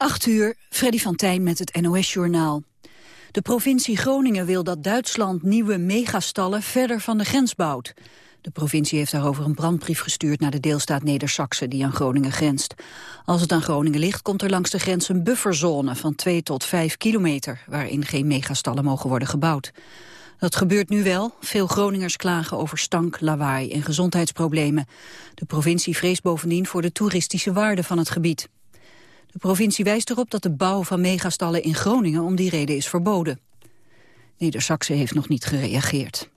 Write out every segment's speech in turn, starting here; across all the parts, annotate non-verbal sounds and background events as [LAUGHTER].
8 uur, Freddy van Tijn met het NOS-journaal. De provincie Groningen wil dat Duitsland nieuwe megastallen verder van de grens bouwt. De provincie heeft daarover een brandbrief gestuurd naar de deelstaat neder die aan Groningen grenst. Als het aan Groningen ligt, komt er langs de grens een bufferzone van 2 tot 5 kilometer, waarin geen megastallen mogen worden gebouwd. Dat gebeurt nu wel. Veel Groningers klagen over stank, lawaai en gezondheidsproblemen. De provincie vreest bovendien voor de toeristische waarde van het gebied. De provincie wijst erop dat de bouw van megastallen in Groningen om die reden is verboden. neder heeft nog niet gereageerd.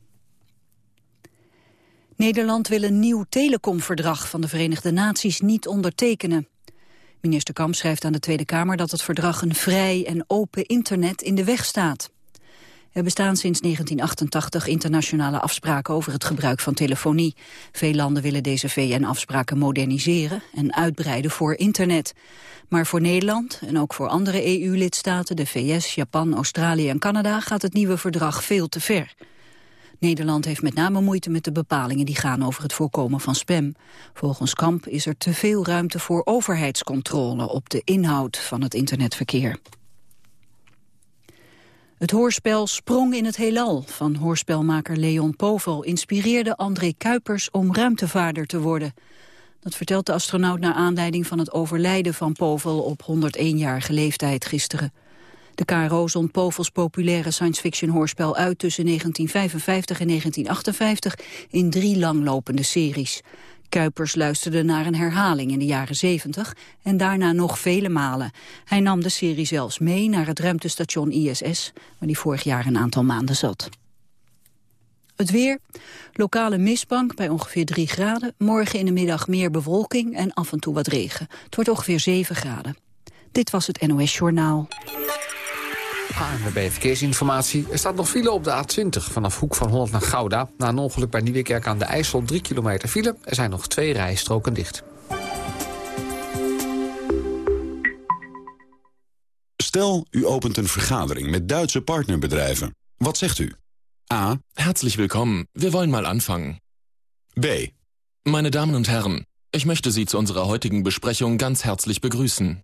Nederland wil een nieuw telecomverdrag van de Verenigde Naties niet ondertekenen. Minister Kamp schrijft aan de Tweede Kamer dat het verdrag een vrij en open internet in de weg staat. Er bestaan sinds 1988 internationale afspraken over het gebruik van telefonie. Veel landen willen deze VN-afspraken moderniseren en uitbreiden voor internet. Maar voor Nederland en ook voor andere EU-lidstaten, de VS, Japan, Australië en Canada, gaat het nieuwe verdrag veel te ver. Nederland heeft met name moeite met de bepalingen die gaan over het voorkomen van spam. Volgens Kamp is er te veel ruimte voor overheidscontrole op de inhoud van het internetverkeer. Het hoorspel Sprong in het Heelal van hoorspelmaker Leon Povel inspireerde André Kuipers om ruimtevaarder te worden. Dat vertelt de astronaut naar aanleiding van het overlijden van Povel op 101-jarige leeftijd gisteren. De KRO zond Povels populaire science-fiction hoorspel uit tussen 1955 en 1958 in drie langlopende series. Kuipers luisterde naar een herhaling in de jaren 70 en daarna nog vele malen. Hij nam de serie zelfs mee naar het ruimtestation ISS, waar hij vorig jaar een aantal maanden zat. Het weer. Lokale mistbank bij ongeveer 3 graden. Morgen in de middag meer bewolking en af en toe wat regen. Het wordt ongeveer 7 graden. Dit was het NOS Journaal. ANWB Verkeersinformatie. Er staat nog file op de A20 vanaf Hoek van Holland naar Gouda. Na een ongeluk bij Nieuwekerk aan de IJssel 3 kilometer file. Er zijn nog twee rijstroken dicht. Stel, u opent een vergadering met Duitse partnerbedrijven. Wat zegt u? A. Herzlich willkommen. Wir wollen mal anfangen. B. Meine Damen und Herren, ich möchte Sie zu unserer heutigen Besprechung ganz herzlich begrüßen.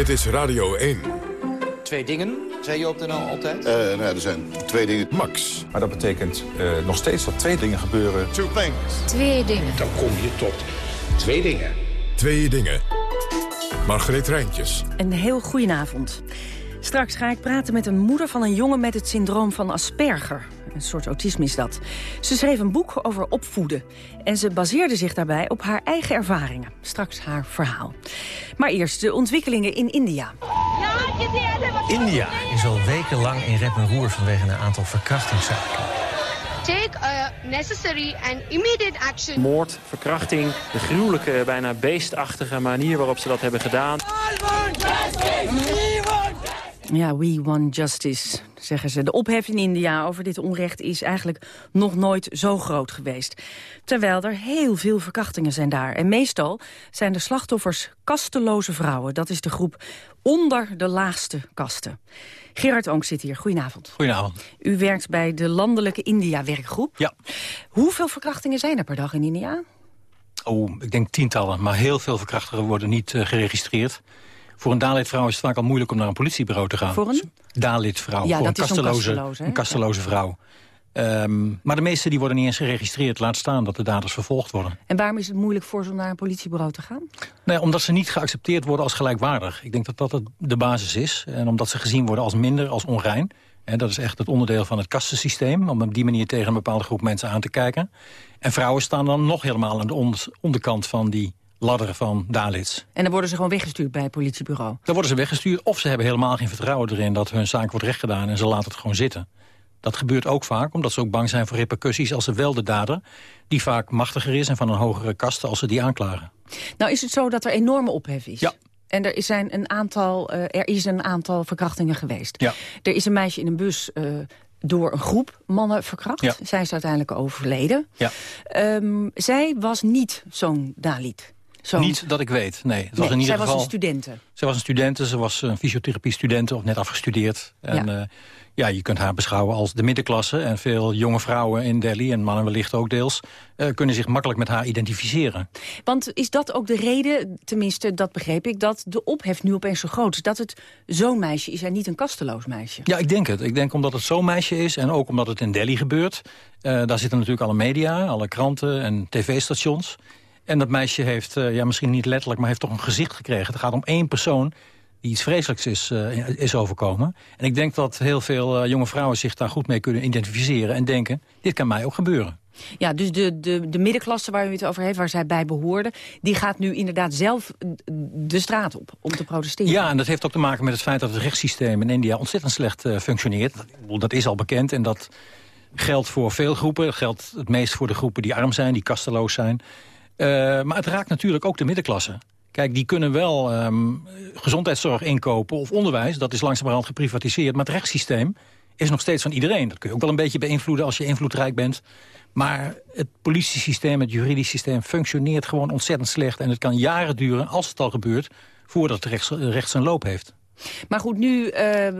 Dit is Radio 1. Twee dingen, zei je op de nou altijd? Uh, nou, er zijn twee dingen. Max. Maar dat betekent uh, nog steeds dat twee dingen gebeuren. Two things. Twee dingen. Dan kom je tot twee dingen. Twee dingen. Margreet Rijntjes. Een heel goedenavond. Straks ga ik praten met een moeder van een jongen met het syndroom van Asperger. Een soort autisme is dat. Ze schreef een boek over opvoeden. En ze baseerde zich daarbij op haar eigen ervaringen. Straks haar verhaal. Maar eerst de ontwikkelingen in India. India is al wekenlang in rep en roer vanwege een aantal verkrachtingszaken. Take a necessary and immediate action. Moord, verkrachting, de gruwelijke, bijna beestachtige manier waarop ze dat hebben gedaan. Ja, We Want Justice. zeggen ze. De ophef in India over dit onrecht is eigenlijk nog nooit zo groot geweest. Terwijl er heel veel verkrachtingen zijn daar. En meestal zijn de slachtoffers kasteloze vrouwen. Dat is de groep onder de laagste kasten. Gerard Oonk zit hier. Goedenavond. Goedenavond. U werkt bij de Landelijke India-werkgroep. Ja. Hoeveel verkrachtingen zijn er per dag in India? Oh, ik denk tientallen, maar heel veel verkrachtingen worden niet uh, geregistreerd. Voor een Dalit-vrouw is het vaak al moeilijk om naar een politiebureau te gaan. Voor een? Dalit-vrouw. Ja, voor dat een kasteloze, een kasteloze vrouw. Um, maar de meeste die worden niet eens geregistreerd. Laat staan dat de daders vervolgd worden. En waarom is het moeilijk voor ze om naar een politiebureau te gaan? Nee, omdat ze niet geaccepteerd worden als gelijkwaardig. Ik denk dat dat de basis is. En omdat ze gezien worden als minder, als onrein. En dat is echt het onderdeel van het kastensysteem. Om op die manier tegen een bepaalde groep mensen aan te kijken. En vrouwen staan dan nog helemaal aan de onderkant van die ladder van Dalits. En dan worden ze gewoon weggestuurd bij het politiebureau? Dan worden ze weggestuurd of ze hebben helemaal geen vertrouwen erin... dat hun zaak wordt rechtgedaan en ze laten het gewoon zitten. Dat gebeurt ook vaak, omdat ze ook bang zijn voor repercussies... als ze wel de dader, die vaak machtiger is en van een hogere kaste... als ze die aanklagen. Nou is het zo dat er enorme ophef is? Ja. En er, zijn een aantal, uh, er is een aantal verkrachtingen geweest. Ja. Er is een meisje in een bus... Uh, door een groep mannen verkracht. Ja. Zij is uiteindelijk overleden. Ja. Um, zij was niet zo'n Dalit. Zo Niet dat ik weet, nee. Het was in ieder zij geval, was een studente. Zij was een studente, ze was een fysiotherapie-studente of net afgestudeerd. En Ja. ja. ja, je kunt haar beschouwen als de middenklasse. En veel jonge vrouwen in Delhi, en mannen wellicht ook deels... eh, kunnen zich makkelijk met haar identificeren. Want is dat ook de reden, tenminste dat begreep ik... dat de ophef nu opeens zo groot is? Dat het zo'n meisje is en niet een kasteloos meisje? Ja, ik denk het. Ik denk omdat het zo'n meisje is en ook omdat het in Delhi gebeurt. Eh, daar zitten natuurlijk alle media, alle kranten en tv-stations. En dat meisje heeft, eh, ja, misschien niet letterlijk, maar heeft toch een gezicht gekregen. Het gaat om één persoon die iets vreselijks is, eh, is overkomen. En ik denk dat heel veel eh, jonge vrouwen zich daar goed mee kunnen identificeren... en denken, dit kan mij ook gebeuren. Ja, dus de, de, de middenklasse waar u het over heeft, waar zij bij behoorden... die gaat nu inderdaad zelf de straat op om te protesteren. Ja, en dat heeft ook te maken met het feit dat het rechtssysteem in India ontzettend slecht functioneert. Dat, dat is al bekend en dat geldt voor veel groepen. Dat geldt het meest voor de groepen die arm zijn, die kasteloos zijn. Uh, maar het raakt natuurlijk ook de middenklasse. Kijk, die kunnen wel um, gezondheidszorg inkopen of onderwijs. Dat is langzamerhand geprivatiseerd. Maar het rechtssysteem is nog steeds van iedereen. Dat kun je ook wel een beetje beïnvloeden als je invloedrijk bent. Maar het politiesysteem, het juridisch systeem... functioneert gewoon ontzettend slecht. En het kan jaren duren, als het al gebeurt... voordat het rechts zijn loop heeft. Maar goed, nu, uh,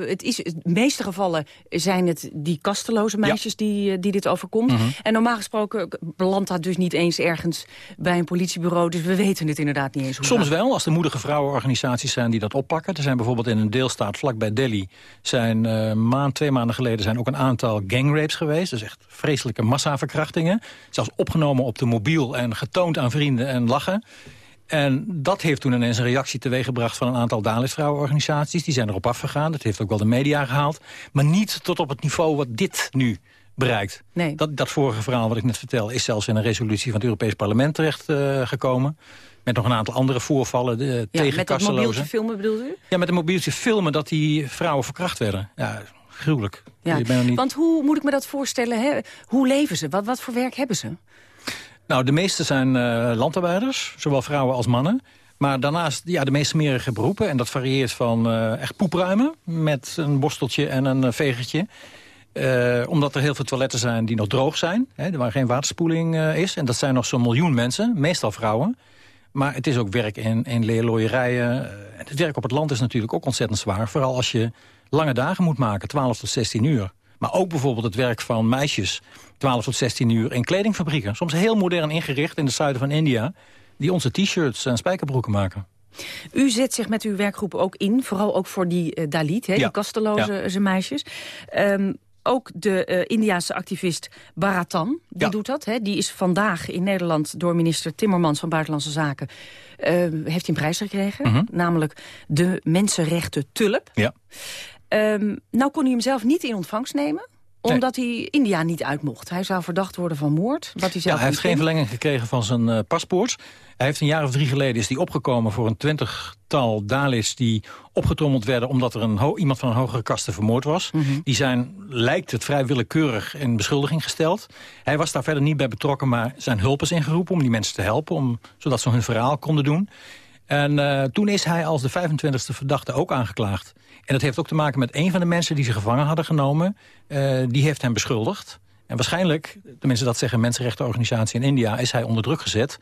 het is, in de meeste gevallen zijn het die kasteloze meisjes ja. die, uh, die dit overkomt. Mhm. Mm -hmm. En normaal gesproken belandt dat dus niet eens ergens bij een politiebureau. Dus we weten het inderdaad niet eens. Hoe Soms dat... wel, als er moedige vrouwenorganisaties zijn die dat oppakken. Er zijn bijvoorbeeld in een deelstaat vlakbij Delhi... zijn uh, maand, twee maanden geleden zijn ook een aantal gangrapes geweest. Dus echt vreselijke massaverkrachtingen. Zelfs opgenomen op de mobiel en getoond aan vrienden en lachen. En dat heeft toen ineens een reactie teweeggebracht van een aantal Dalit-vrouwenorganisaties. Die zijn erop afgegaan. Dat heeft ook wel de media gehaald. Maar niet tot op het niveau wat dit nu bereikt. Nee. Dat, dat vorige verhaal wat ik net vertel... is zelfs in een resolutie van het Europees Parlement terechtgekomen. Uh, gekomen. met nog een aantal andere voorvallen uh, ja, tegen Met dat mobieltje filmen bedoelt u? Ja, met een mobieltje filmen dat die vrouwen verkracht werden. Ja, gruwelijk. Ja. Niet... Want hoe moet ik me dat voorstellen? Hè? Hoe leven ze? Wat, wat voor werk hebben ze? Nou, de meeste zijn uh, landarbeiders, zowel vrouwen als mannen. Maar daarnaast ja, de meest smerige beroepen. En dat varieert van uh, echt poepruimen met een borsteltje en een uh, vegertje. Omdat er heel veel toiletten zijn die nog droog zijn. Hè, waar geen waterspoeling is. En dat zijn nog zo'n miljoen mensen, meestal vrouwen. Maar het is ook werk in, in leerlooierijen. Het werk op het land is natuurlijk ook ontzettend zwaar. Vooral als je lange dagen moet maken, 12 tot 16 uur. Maar ook bijvoorbeeld het werk van meisjes, 12 tot 16 uur, in kledingfabrieken. Soms heel modern ingericht in het zuiden van India, die onze t-shirts en spijkerbroeken maken. U zet zich met uw werkgroep ook in, vooral ook voor die uh, Dalit, hè, ja. die kasteloze ja. meisjes. Um, ook de uh, Indiaanse activist Baratan, die ja. doet dat. Hè. Die is vandaag in Nederland door minister Timmermans van Buitenlandse Zaken... Uh, heeft hij een prijs gekregen, Mhm. mm -hmm. namelijk de Mensenrechten Tulp. Ja. Um, nou kon hij hem zelf niet in ontvangst nemen omdat nee. hij India niet uit mocht. Hij zou verdacht worden van moord. Wat hij, zelf ja, hij heeft geen verlenging gekregen van zijn uh, paspoort. Hij heeft een jaar of drie geleden is hij opgekomen voor een twintigtal Dalits... die opgetrommeld werden omdat er een iemand van een hogere kaste vermoord was. Mhm. Mm -hmm. Die zijn, lijkt het, vrij willekeurig in beschuldiging gesteld. Hij was daar verder niet bij betrokken, maar zijn hulp is ingeroepen... om die mensen te helpen, om, zodat ze hun verhaal konden doen. En uh, toen is hij als de 25e verdachte ook aangeklaagd. En dat heeft ook te maken met een van de mensen die ze gevangen hadden genomen. Uh, die heeft hem beschuldigd. En waarschijnlijk, tenminste dat zeggen mensenrechtenorganisatie in India... is hij onder druk gezet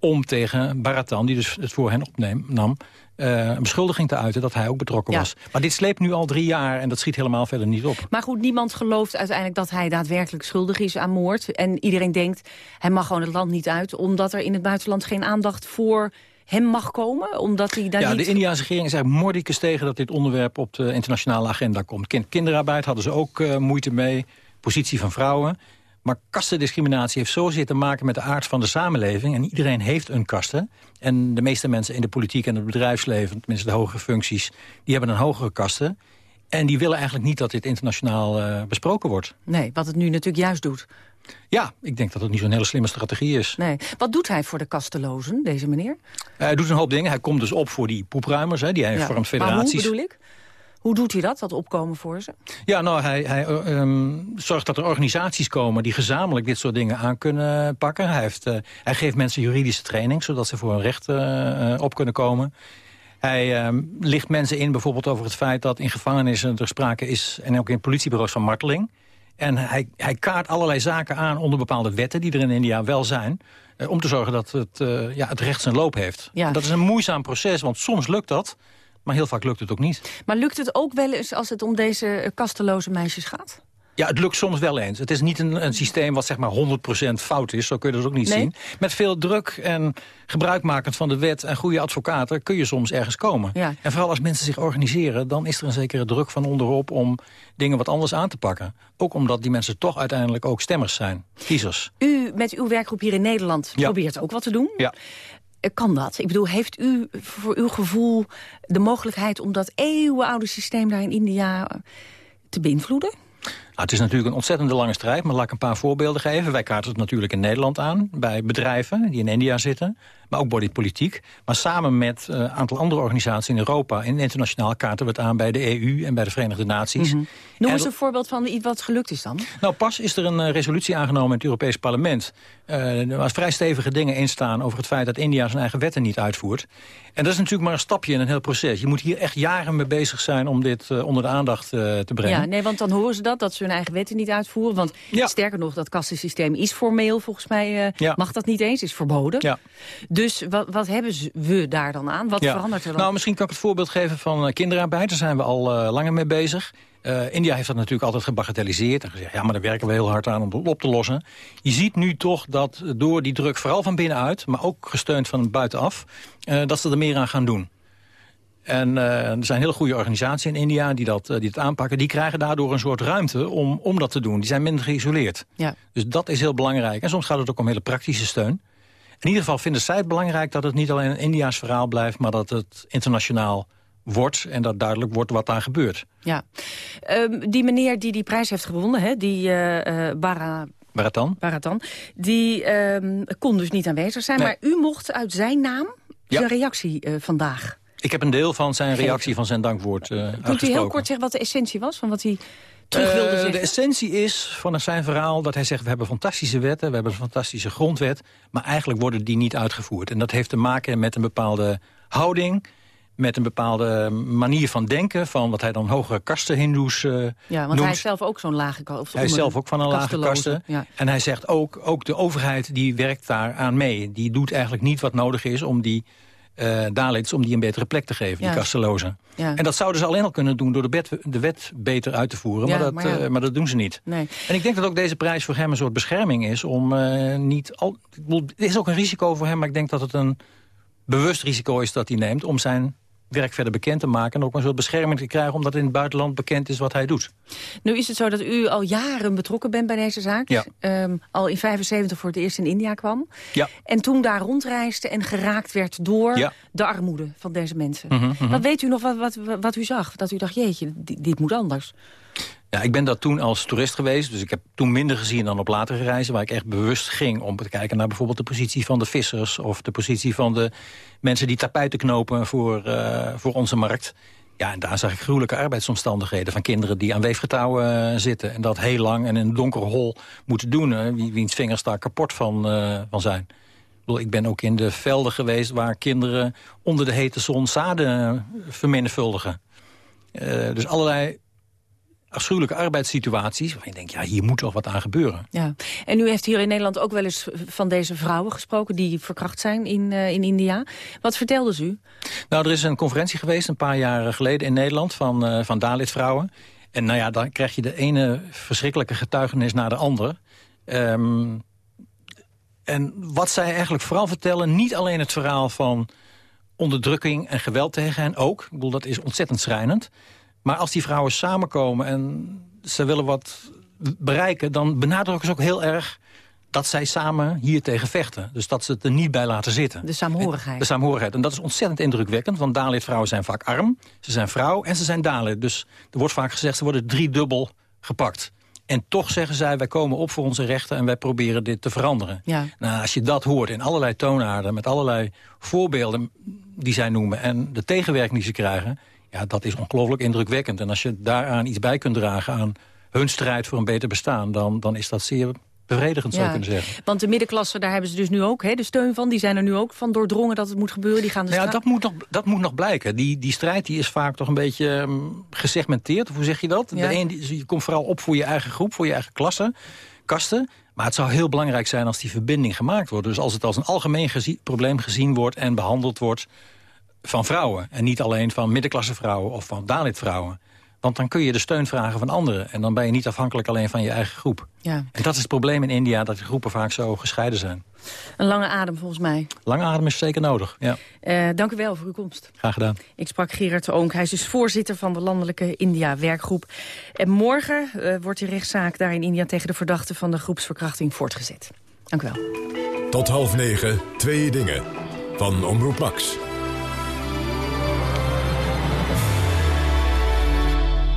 om tegen Baratan, die dus het voor hen opnam... Uh, een beschuldiging te uiten dat hij ook betrokken Ja. was. Maar dit sleept nu al drie jaar en dat schiet helemaal verder niet op. Maar goed, niemand gelooft uiteindelijk dat hij daadwerkelijk schuldig is aan moord. En iedereen denkt, hij mag gewoon het land niet uit... omdat er in het buitenland geen aandacht voor hem mag komen? Omdat hij daar ja, niet... de Indiase regering is eigenlijk mordicus tegen dat dit onderwerp op de internationale agenda komt. Kind, kinderarbeid hadden ze ook uh, moeite mee, positie van vrouwen. Maar kastendiscriminatie heeft zozeer te maken met de aard van de samenleving. En iedereen heeft een kasten. En de meeste mensen in de politiek en het bedrijfsleven, tenminste de hogere functies, die hebben een hogere kasten. En die willen eigenlijk niet dat dit internationaal uh, besproken wordt. Nee, wat het nu natuurlijk juist doet. Ja, ik denk dat het niet zo'n hele slimme strategie is. Nee. Wat doet hij voor de kastelozen, deze meneer? Hij doet een hoop dingen. Hij komt dus op voor die poepruimers, hè, die hij ja. vormt federaties. Maar hoe bedoel ik? Hoe doet hij dat, dat opkomen voor ze? Ja, nou, hij, hij um, zorgt dat er organisaties komen die gezamenlijk dit soort dingen aan kunnen pakken. Hij, heeft, uh, hij geeft mensen juridische training, zodat ze voor hun recht uh, op kunnen komen. Hij um, licht mensen in bijvoorbeeld over het feit dat in gevangenissen er sprake is... en ook in politiebureaus van marteling. En hij, hij kaart allerlei zaken aan onder bepaalde wetten die er in India wel zijn... Uh, om te zorgen dat het, uh, ja, het recht zijn loop heeft. Ja. Dat is een moeizaam proces, want soms lukt dat... maar heel vaak lukt het ook niet. Maar lukt het ook wel eens als het om deze kasteloze meisjes gaat? Ja, het lukt soms wel eens. Het is niet een, een systeem wat zeg maar 100% fout is. Zo kun je dat ook niet nee? zien. Met veel druk en gebruikmakend van de wet en goede advocaten... kun je soms ergens komen. Ja. En vooral als mensen zich organiseren... dan is er een zekere druk van onderop om dingen wat anders aan te pakken. Ook omdat die mensen toch uiteindelijk ook stemmers zijn. Kiezers. U met uw werkgroep hier in Nederland ja. probeert ook wat te doen. Ja. Kan dat? Ik bedoel, heeft u voor uw gevoel de mogelijkheid... om dat eeuwenoude systeem daar in India te beïnvloeden? Nou, het is natuurlijk een ontzettende lange strijd, maar laat ik een paar voorbeelden geven. Wij kaarten het natuurlijk in Nederland aan, bij bedrijven die in India zitten. Maar ook bij de politiek. Maar samen met een uh, aantal andere organisaties in Europa... en internationaal kaarten we het aan bij de EU en bij de Verenigde Naties. Mm -hmm. Noem eens een voorbeeld van iets wat gelukt is dan. Nou, pas is er een uh, resolutie aangenomen in het Europees Parlement. Uh, er was vrij stevige dingen in staan over het feit dat India zijn eigen wetten niet uitvoert. En dat is natuurlijk maar een stapje in een heel proces. Je moet hier echt jaren mee bezig zijn om dit onder de aandacht te brengen. Ja, nee, want dan horen ze dat, dat ze hun eigen wetten niet uitvoeren. Want ja. sterker nog, dat kastensysteem is formeel volgens mij, ja. mag dat niet eens, is verboden. Ja. Dus wat, wat hebben we daar dan aan? Wat ja. verandert er dan? Nou, misschien kan ik het voorbeeld geven van uh, kinderarbeid. Daar zijn we al uh, langer mee bezig. Uh, India heeft dat natuurlijk altijd gebagatelliseerd en gezegd... ja, maar daar werken we heel hard aan om het op te lossen. Je ziet nu toch dat door die druk, vooral van binnenuit... maar ook gesteund van buitenaf, uh, dat ze er meer aan gaan doen. En uh, er zijn hele goede organisaties in India die dat, die dat aanpakken. Die krijgen daardoor een soort ruimte om, om dat te doen. Die zijn minder geïsoleerd. Ja. Dus dat is heel belangrijk. En soms gaat het ook om hele praktische steun. In ieder geval vinden zij het belangrijk dat het niet alleen een Indiaas verhaal blijft... maar dat het internationaal wordt en dat duidelijk wordt wat daar gebeurt. Ja. Um, die meneer die die prijs heeft gewonnen, hè, die uh, Bara... Baratan. Baratan, die um, kon dus niet aanwezig zijn. Nee. Maar u mocht uit zijn naam ja. zijn reactie uh, vandaag. Ik heb een deel van zijn reactie, van zijn dankwoord uh, Kunt u heel kort zeggen wat de essentie was van wat hij terug wilde zeggen? Uh, de essentie is van zijn verhaal dat hij zegt... we hebben fantastische wetten, we hebben een fantastische grondwet... maar eigenlijk worden die niet uitgevoerd. En dat heeft te maken met een bepaalde houding met een bepaalde manier van denken... van wat hij dan hogere kasten hindoes uh, Ja, want noemt. hij is zelf ook zo'n lage kasten. Hij is zelf ook van een lage kasten. Ja. En hij zegt ook, ook de overheid die werkt daar aan mee. Die doet eigenlijk niet wat nodig is om die uh, Dalits... om die een betere plek te geven, Ja. die kastelozen. Ja. En dat zouden ze alleen al kunnen doen door de, bet, de wet beter uit te voeren. Maar, dat, maar uh, maar dat doen ze niet. Nee. En ik denk dat ook deze prijs voor hem een soort bescherming is... om uh, niet al... Het is ook een risico voor hem, maar ik denk dat het een bewust risico is dat hij neemt... om zijn werk verder bekend te maken... en ook een soort bescherming te krijgen... omdat in het buitenland bekend is wat hij doet. Nu is het zo dat u al jaren betrokken bent bij deze zaak. Ja. Um, al in 75 voor het eerst in India kwam. Ja. En toen daar rondreisde en geraakt werd door Ja. de armoede van deze mensen. Mhm, mhm. Wat weet u nog wat, wat, wat u zag? Dat u dacht, jeetje, dit, dit moet anders. Ja, ik ben dat toen als toerist geweest. Dus ik heb toen minder gezien dan op latere reizen... waar ik echt bewust ging om te kijken naar bijvoorbeeld de positie van de vissers... of de positie van de mensen die tapijten knopen voor, uh, voor onze markt. Ja, en daar zag ik gruwelijke arbeidsomstandigheden van kinderen... die aan weefgetouwen uh, zitten en dat heel lang en in een donker hol moeten doen. Wie, wiens vingers daar kapot van, uh, van zijn. bedoel, ik ben ook in de velden geweest waar kinderen onder de hete zon zaden vermenigvuldigen. Dus allerlei afschuwelijke arbeidssituaties... waar je denkt, ja, hier moet toch wat aan gebeuren. Ja. En u heeft hier in Nederland ook wel eens van deze vrouwen gesproken... die verkracht zijn in, uh, in India. Wat vertelden ze u? Nou, er is een conferentie geweest een paar jaar geleden in Nederland... van, uh, van Dalit-vrouwen. En nou ja, dan krijg je de ene verschrikkelijke getuigenis naar de andere. Um, en wat zij eigenlijk vooral vertellen... niet alleen het verhaal van onderdrukking en geweld tegen hen ook. Ik bedoel, dat is ontzettend schrijnend. Maar als die vrouwen samenkomen en ze willen wat bereiken... dan benadrukken ze ook heel erg dat zij samen hier tegen vechten. Dus dat ze het er niet bij laten zitten. De saamhorigheid. De saamhorigheid. En dat is ontzettend indrukwekkend, want Dalit-vrouwen zijn vaak arm. Ze zijn vrouw en ze zijn Dalit. Dus er wordt vaak gezegd, ze worden driedubbel gepakt. En toch zeggen zij, wij komen op voor onze rechten... en wij proberen dit te veranderen. Ja. Nou, als je dat hoort in allerlei toonaarden... met allerlei voorbeelden die zij noemen... en de tegenwerking die ze krijgen... ja, dat is ongelooflijk indrukwekkend. En als je daaraan iets bij kunt dragen aan hun strijd voor een beter bestaan... dan, dan is dat zeer bevredigend, zou je kunnen zeggen. Want de middenklasse, daar hebben ze dus nu ook hè, de steun van. Die zijn er nu ook van doordrongen dat het moet gebeuren. Die gaan de nou ja, dat moet, nog, dat moet nog blijken. Die, die strijd die is vaak toch een beetje um, gesegmenteerd. Of hoe zeg je dat? Ja. De een, die, je komt vooral op voor je eigen groep, voor je eigen klasse, kasten. Maar het zou heel belangrijk zijn als die verbinding gemaakt wordt. Dus als het als een algemeen probleem gezien wordt en behandeld wordt van vrouwen. En niet alleen van middenklasse vrouwen of van Dalit vrouwen. Want dan kun je de steun vragen van anderen. En dan ben je niet afhankelijk alleen van je eigen groep. Ja. En dat is het probleem in India, dat de groepen vaak zo gescheiden zijn. Een lange adem volgens mij. Lange adem is zeker nodig, ja. Uh, dank u wel voor uw komst. Graag gedaan. Ik sprak Gerard Oonk. Hij is dus voorzitter van de landelijke India-werkgroep. En morgen uh, wordt de rechtszaak daar in India tegen de verdachte van de groepsverkrachting voortgezet. Dank u wel. Tot half negen, twee dingen. Van Omroep Max.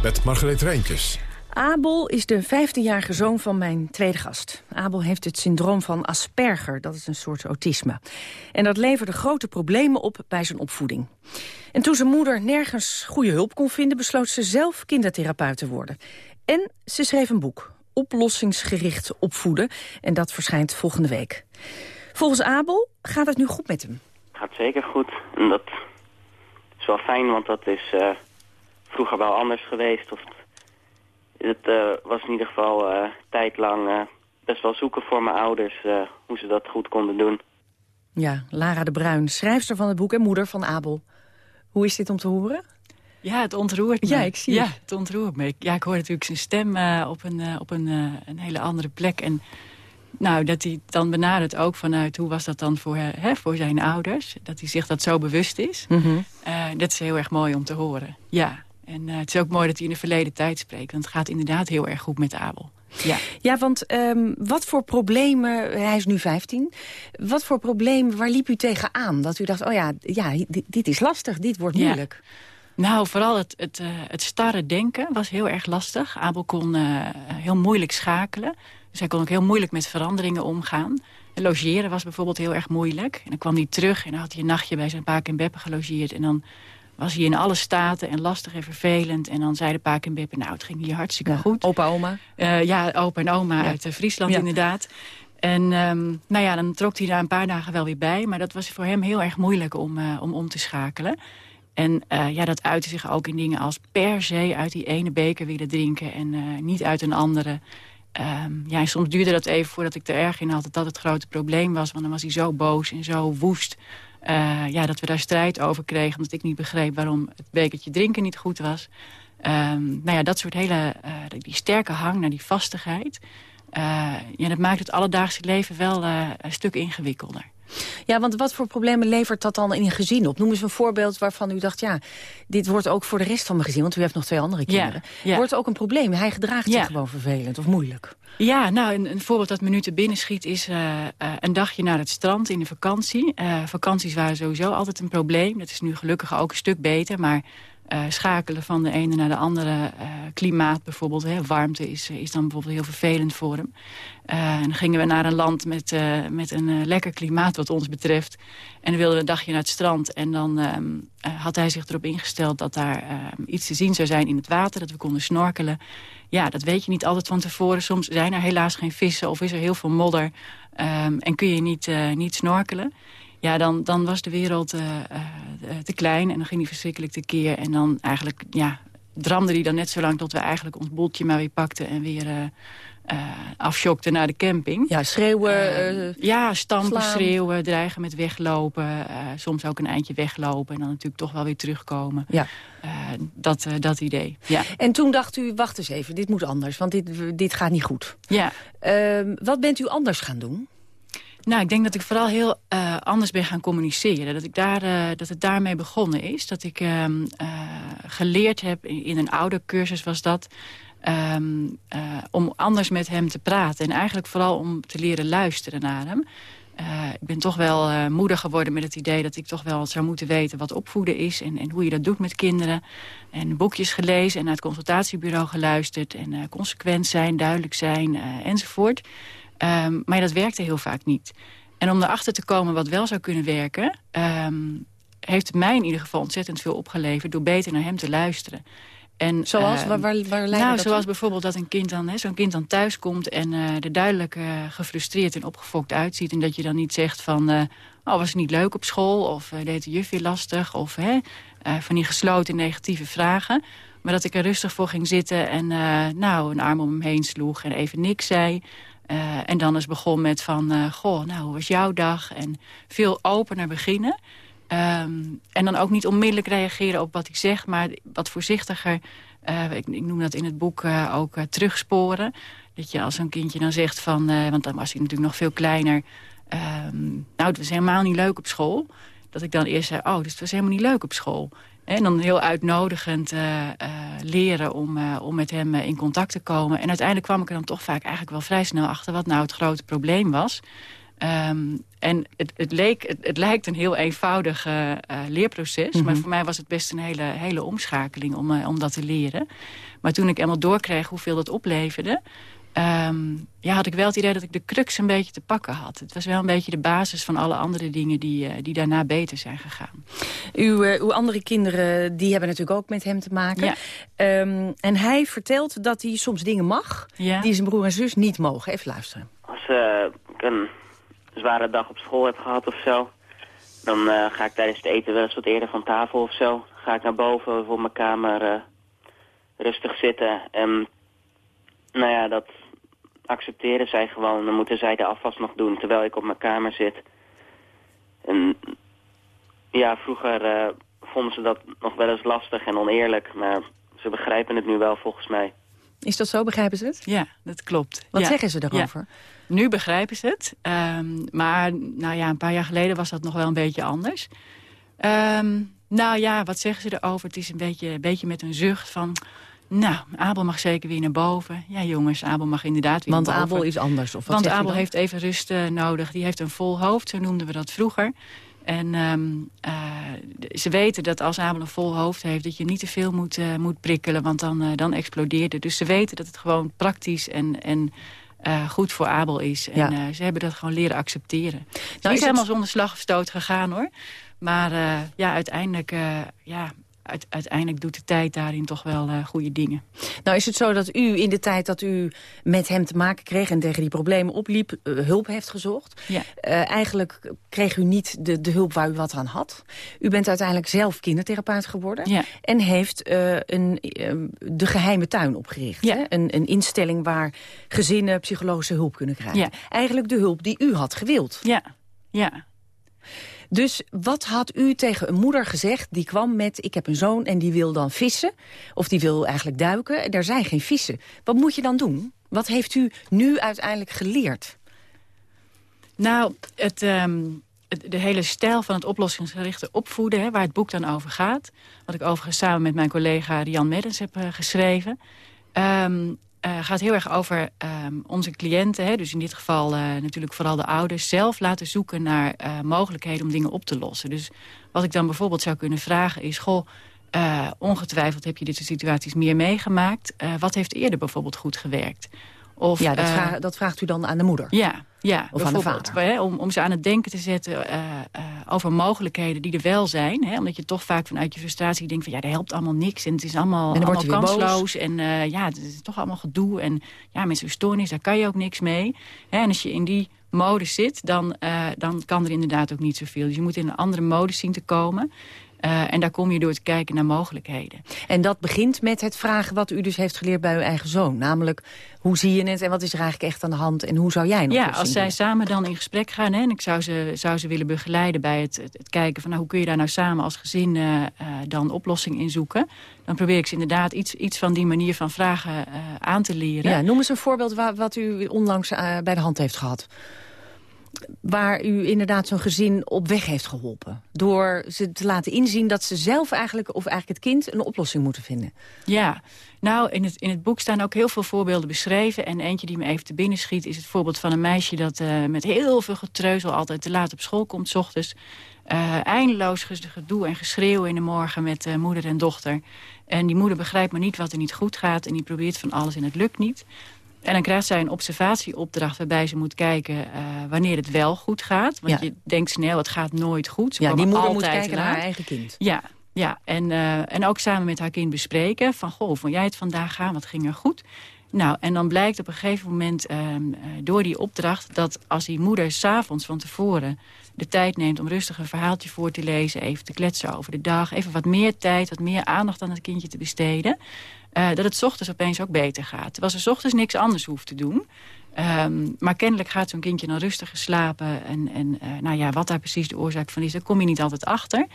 Met Margreet Rijntjes. Abel is de 15-jarige zoon van mijn tweede gast. Abel heeft het syndroom van Asperger, dat is een soort autisme. En dat leverde grote problemen op bij zijn opvoeding. En toen zijn moeder nergens goede hulp kon vinden... besloot ze zelf kindertherapeut te worden. En ze schreef een boek, Oplossingsgericht opvoeden. En dat verschijnt volgende week. Volgens Abel gaat het nu goed met hem. Gaat zeker goed. En dat is wel fijn, want dat is... Uh vroeger wel anders geweest. Of het uh, was in ieder geval uh, tijdlang uh, best wel zoeken voor mijn ouders hoe ze dat goed konden doen. Ja, Lara de Bruin, schrijfster van het boek en moeder van Abel. Hoe is dit om te horen? Ja, het ontroert me. Ja, ik zie ja, het. het ontroert me. Ja, ik hoor natuurlijk zijn stem op, een, op een, een hele andere plek. En nou, dat hij dan benadert ook vanuit hoe was dat dan voor, hè, voor zijn ouders. Dat hij zich dat zo bewust is. Mm -hmm. dat is heel erg mooi om te horen. Ja, en uh, het is ook mooi dat hij in de verleden tijd spreekt. Want het gaat inderdaad heel erg goed met Abel. Ja, ja want um, wat voor problemen... Hij is nu 15. Wat voor problemen, waar liep u tegenaan? Dat u dacht, oh ja, ja dit, dit is lastig, dit wordt moeilijk. Ja. Nou, vooral het, het, uh, het starre denken was heel erg lastig. Abel kon uh, heel moeilijk schakelen. Dus hij kon ook heel moeilijk met veranderingen omgaan. En logeren was bijvoorbeeld heel erg moeilijk. En dan kwam hij terug en dan had hij een nachtje bij zijn paak en beppe gelogeerd. En dan was hij in alle staten en lastig en vervelend. En dan zei de paak en beppe, nou, het ging hier hartstikke ja, goed. Opa, oma? Uh, ja, opa en oma ja. uit uh, Friesland ja. inderdaad. En um, nou ja, dan trok hij daar een paar dagen wel weer bij. Maar dat was voor hem heel erg moeilijk om, uh, om om te schakelen. En uh, ja, dat uitte zich ook in dingen als per se uit die ene beker willen drinken... en niet uit een andere. Um, ja, en soms duurde dat even voordat ik er erg in had dat dat het grote probleem was. Want dan was hij zo boos en zo woest... Uh, ja, dat we daar strijd over kregen. Omdat ik niet begreep waarom het bekertje drinken niet goed was. Um, nou ja, dat soort hele, uh, die sterke hang naar die vastigheid. Uh, ja, dat maakt het alledaagse leven wel een stuk ingewikkelder. Ja, want wat voor problemen levert dat dan in een gezin op? Noem eens een voorbeeld waarvan u dacht... ja, dit wordt ook voor de rest van mijn gezin... want u heeft nog twee andere kinderen. Ja, ja. Wordt ook een probleem? Hij gedraagt ja. zich gewoon vervelend of moeilijk? Ja, nou, een, een voorbeeld dat me nu te binnen schiet... is uh, uh, een dagje naar het strand in de vakantie. Uh, vakanties waren sowieso altijd een probleem. Dat is nu gelukkig ook een stuk beter, maar... eh, schakelen van de ene naar de andere. Uh, klimaat bijvoorbeeld, hè, warmte is, is dan bijvoorbeeld heel vervelend voor hem. En dan gingen we naar een land met, met een lekker klimaat wat ons betreft. En dan wilden we een dagje naar het strand. En dan ehm, had hij zich erop ingesteld dat daar ehm, iets te zien zou zijn in het water. Dat we konden snorkelen. Ja, dat weet je niet altijd van tevoren. Soms zijn er helaas geen vissen of is er heel veel modder. Um, en kun je niet, niet snorkelen ja, dan, dan was de wereld uh, uh, te klein en dan ging hij verschrikkelijk tekeer. En dan eigenlijk, ja, dramde hij dan net zo lang tot we eigenlijk ons boeltje maar weer pakten en weer uh, afschokten naar de camping. Ja, schreeuwen, Ja, stampen, schreeuwen, dreigen met weglopen. soms ook een eindje weglopen en dan natuurlijk toch wel weer terugkomen. Ja. dat, dat idee, ja. En toen dacht u, wacht eens even, dit moet anders, want dit, dit gaat niet goed. Ja. Ehm, wat bent u anders gaan doen? Nou, ik denk dat ik vooral heel uh, anders ben gaan communiceren. Dat, ik daar, uh, dat het daarmee begonnen is. Dat ik uh, geleerd heb, in, in, een oude cursus was dat... Ehm, om anders met hem te praten. En eigenlijk vooral om te leren luisteren naar hem. ik ben toch wel moeder geworden met het idee dat ik toch wel zou moeten weten wat opvoeden is. En, en hoe je dat doet met kinderen. En boekjes gelezen en naar het consultatiebureau geluisterd. En consequent zijn, duidelijk zijn enzovoort. Um, maar dat werkte heel vaak niet. En om erachter te komen wat wel zou kunnen werken... Um, heeft mij in ieder geval ontzettend veel opgeleverd... door beter naar hem te luisteren. En, zoals? Uh, waar, waar, waar nou, zoals bijvoorbeeld dat een kind dan, zo'n kind dan thuis komt... en uh, er duidelijk uh, gefrustreerd en opgefokt uitziet... en dat je dan niet zegt van... oh, was het niet leuk op school? Of deed de juf weer lastig? Of van die gesloten negatieve vragen. Maar dat ik er rustig voor ging zitten en nou, een arm om hem heen sloeg... en even niks zei... Uh, en dan is begon met van, uh, goh, nou, hoe was jouw dag? En veel opener beginnen. Um, en dan ook niet onmiddellijk reageren op wat ik zeg, maar wat voorzichtiger. Uh, ik, ik, noem dat in het boek ook terugsporen. Dat je als een kindje dan zegt van, want dan was hij natuurlijk nog veel kleiner. Um, nou, het was helemaal niet leuk op school. Dat ik dan eerst zei, oh, dus het was helemaal niet leuk op school. En dan heel uitnodigend uh, uh, leren om, uh, om met hem in contact te komen. En uiteindelijk kwam ik er dan toch vaak eigenlijk wel vrij snel achter... wat nou het grote probleem was. Um, en het, het, leek, het, het, lijkt een heel eenvoudig leerproces. Mm -hmm. Maar voor mij was het best een hele, hele omschakeling om, om dat te leren. Maar toen ik eenmaal doorkreeg hoeveel dat opleverde... Um, ja, had ik wel het idee dat ik de crux een beetje te pakken had. Het was wel een beetje de basis van alle andere dingen die, uh, die daarna beter zijn gegaan. Uw, uh, uw andere kinderen die hebben natuurlijk ook met hem te maken. Ja. Um, en hij vertelt dat hij soms dingen mag ja. die zijn broer en zus niet mogen. Even luisteren. Als uh, ik een zware dag op school heb gehad of zo... dan ga ik tijdens het eten wel eens wat eerder van tafel of zo. Ga ik naar boven voor mijn kamer rustig zitten... En nou ja, dat accepteren zij gewoon. Dan moeten zij de afwas nog doen terwijl ik op mijn kamer zit. En ja, vroeger uh, vonden ze dat nog wel eens lastig en oneerlijk. Maar ze begrijpen het nu wel volgens mij. Is dat zo? Begrijpen ze het? Ja, dat klopt. Wat ja. zeggen ze daarover? Ja. Nu begrijpen ze het. Um, maar nou ja, een paar jaar geleden was dat nog wel een beetje anders. Um, nou ja, wat zeggen ze erover? Het is een beetje, een beetje met een zucht van... Nou, Abel mag zeker weer naar boven. Ja, jongens, Abel mag inderdaad weer Want naar boven. Want Abel is anders, of wat Want Abel heeft even rust uh, nodig. Die heeft een vol hoofd, zo noemden we dat vroeger. En um, uh, ze weten dat als Abel een vol hoofd heeft... dat je niet te veel moet, uh, moet prikkelen, want dan, dan explodeert het. Dus ze weten dat het gewoon praktisch en... en uh, goed voor Abel is. En ja. uh, ze hebben dat gewoon leren accepteren. Is nou, is helemaal het... zonder slag of stoot gegaan, hoor. Maar uh, ja, uiteindelijk ja, uiteindelijk doet de tijd daarin toch wel uh, goede dingen. Nou is het zo dat u in de tijd dat u met hem te maken kreeg... en tegen die problemen opliep, uh, hulp heeft gezocht. Ja. Uh, eigenlijk kreeg u niet de, de hulp waar u wat aan had. U bent uiteindelijk zelf kindertherapeut geworden. Ja. En heeft een, de geheime tuin opgericht. Ja. Hè? Een, een instelling waar gezinnen psychologische hulp kunnen krijgen. Ja. Eigenlijk de hulp die u had gewild. Ja, ja. Dus wat had u tegen een moeder gezegd die kwam met... ik heb een zoon en die wil dan vissen, of die wil eigenlijk duiken. Er zijn geen vissen. Wat moet je dan doen? Wat heeft u nu uiteindelijk geleerd? Nou, het, het, de hele stijl van het oplossingsgerichte opvoeden... Hè, waar het boek dan over gaat... wat ik overigens samen met mijn collega Rian Meddens heb uh, geschreven... Um, uh, gaat heel erg over um, onze cliënten, hè, dus in dit geval uh, natuurlijk vooral de ouders... zelf laten zoeken naar uh, mogelijkheden om dingen op te lossen. Dus wat ik dan bijvoorbeeld zou kunnen vragen is... goh, ongetwijfeld heb je dit soort situaties meer meegemaakt. Wat heeft eerder bijvoorbeeld goed gewerkt? Of, ja, dat, vraag, dat, vraagt u dan aan de moeder? Ja, ja of aan de vader? Hè, om, om ze aan het denken te zetten over mogelijkheden die er wel zijn. Hè, omdat je toch vaak vanuit je frustratie denkt van... ja, dat helpt allemaal niks en het is allemaal, en allemaal kansloos. En ja, het is toch allemaal gedoe. En ja, met zo'n stoornis, daar kan je ook niks mee. Hè, en als je in die modus zit, dan, uh, dan kan er inderdaad ook niet zoveel. Dus je moet in een andere modus zien te komen. Uh, en daar kom je door te kijken naar mogelijkheden. En dat begint met het vragen wat u dus heeft geleerd bij uw eigen zoon. Namelijk, hoe zie je het en wat is er eigenlijk echt aan de hand... en hoe zou jij nog Ja, als zij samen dan in gesprek gaan... Hè, en ik zou ze, zou ze willen begeleiden bij het, het, kijken van... Nou, hoe kun je daar nou samen als gezin uh, uh, dan oplossing in zoeken... dan probeer ik ze inderdaad iets, iets van die manier van vragen aan te leren. Ja, noem eens een voorbeeld wat, wat u onlangs bij de hand heeft gehad waar u inderdaad zo'n gezin op weg heeft geholpen. Door ze te laten inzien dat ze zelf eigenlijk, of eigenlijk het kind, een oplossing moeten vinden. Ja, nou, in het, in het boek staan ook heel veel voorbeelden beschreven. En eentje die me even te binnen schiet is het voorbeeld van een meisje... dat uh, met heel veel getreuzel altijd te laat op school komt, s ochtends. Uh, eindeloos gedoe en geschreeuw in de morgen met uh, moeder en dochter. En die moeder begrijpt maar niet wat er niet goed gaat... en die probeert van alles en het lukt niet. En dan krijgt zij een observatieopdracht waarbij ze moet kijken uh, wanneer het wel goed gaat. Want ja. je denkt snel, het gaat nooit goed. Ze ja, die moeder moet kijken naar haar eigen kind. Ja, ja. En, uh, en ook samen met haar kind bespreken van... goh, vond jij het vandaag gaan? Wat ging er goed? Nou, en dan blijkt op een gegeven moment uh, door die opdracht... dat als die moeder s'avonds van tevoren de tijd neemt om rustig een verhaaltje voor te lezen... even te kletsen over de dag, even wat meer tijd, wat meer aandacht aan het kindje te besteden... Uh, dat het ochtends opeens ook beter gaat. Terwijl ze ochtends niks anders hoeft te doen. Um, maar kennelijk gaat zo'n kindje dan rustiger slapen. En, en uh, nou ja, wat daar precies de oorzaak van is, daar kom je niet altijd achter.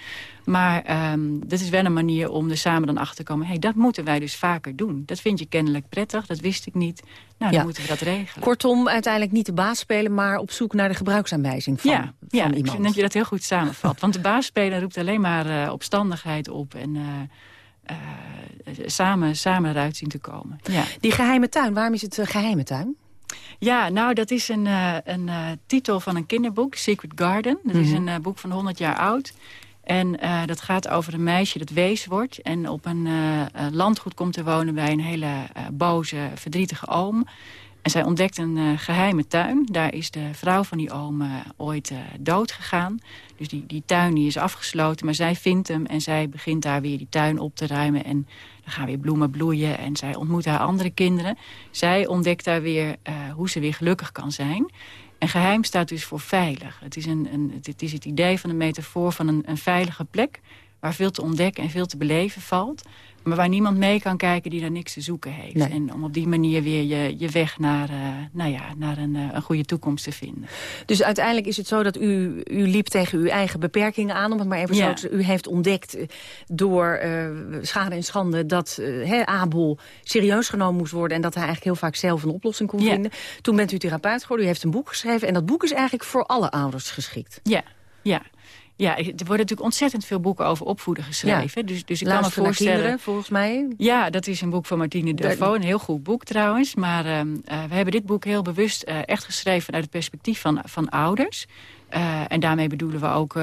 Maar um, dit is wel een manier om er samen dan achter te komen. hey, dat moeten wij dus vaker doen. Dat vind je kennelijk prettig, dat wist ik niet. Nou, dan ja. moeten we dat regelen. Kortom, uiteindelijk niet de baas spelen... maar op zoek naar de gebruiksaanwijzing van, ja, van ja, iemand. ik vind dat je dat heel goed samenvat. Want de baas spelen roept alleen maar uh, opstandigheid op... en uh, uh, samen, samen eruit zien te komen. Ja. Die geheime tuin, waarom is het geheime tuin? Ja, nou, dat is een, uh, een uh, titel van een kinderboek, Secret Garden. Dat mm -hmm. is een uh, boek van 100 jaar oud. En dat gaat over een meisje dat wees wordt... en op een landgoed komt te wonen bij een hele boze, verdrietige oom. En zij ontdekt een geheime tuin. Daar is de vrouw van die oom ooit dood gegaan. Dus die, die tuin die is afgesloten, maar zij vindt hem... en zij begint daar weer die tuin op te ruimen... en er gaan weer bloemen bloeien en zij ontmoet haar andere kinderen. Zij ontdekt daar weer hoe ze weer gelukkig kan zijn... En geheim staat dus voor veilig. Het is, een, een, het is het idee van een metafoor van een, een veilige plek... waar veel te ontdekken en veel te beleven valt maar waar niemand mee kan kijken die daar niks te zoeken heeft. Nee. En om op die manier weer je, je weg naar, uh, nou ja, naar een, uh, een goede toekomst te vinden. Dus uiteindelijk is het zo dat u, u liep tegen uw eigen beperkingen aan... om het maar even ja. zo te U heeft ontdekt door uh, schade en schande... dat he, Abel serieus genomen moest worden... en dat hij eigenlijk heel vaak zelf een oplossing kon ja. vinden. Toen bent u therapeut geworden, u heeft een boek geschreven... en dat boek is eigenlijk voor alle ouders geschikt. Ja, ja. Ja, er worden natuurlijk ontzettend veel boeken over opvoeden geschreven. Ja. Dus, dus ik kan me voorstellen... Kinderen, volgens mij. Ja, dat is een boek van Martine Delvaux. Een heel goed boek trouwens. Maar uh, uh, we hebben dit boek heel bewust uh, echt geschreven... vanuit het perspectief van, van ouders. en daarmee bedoelen we ook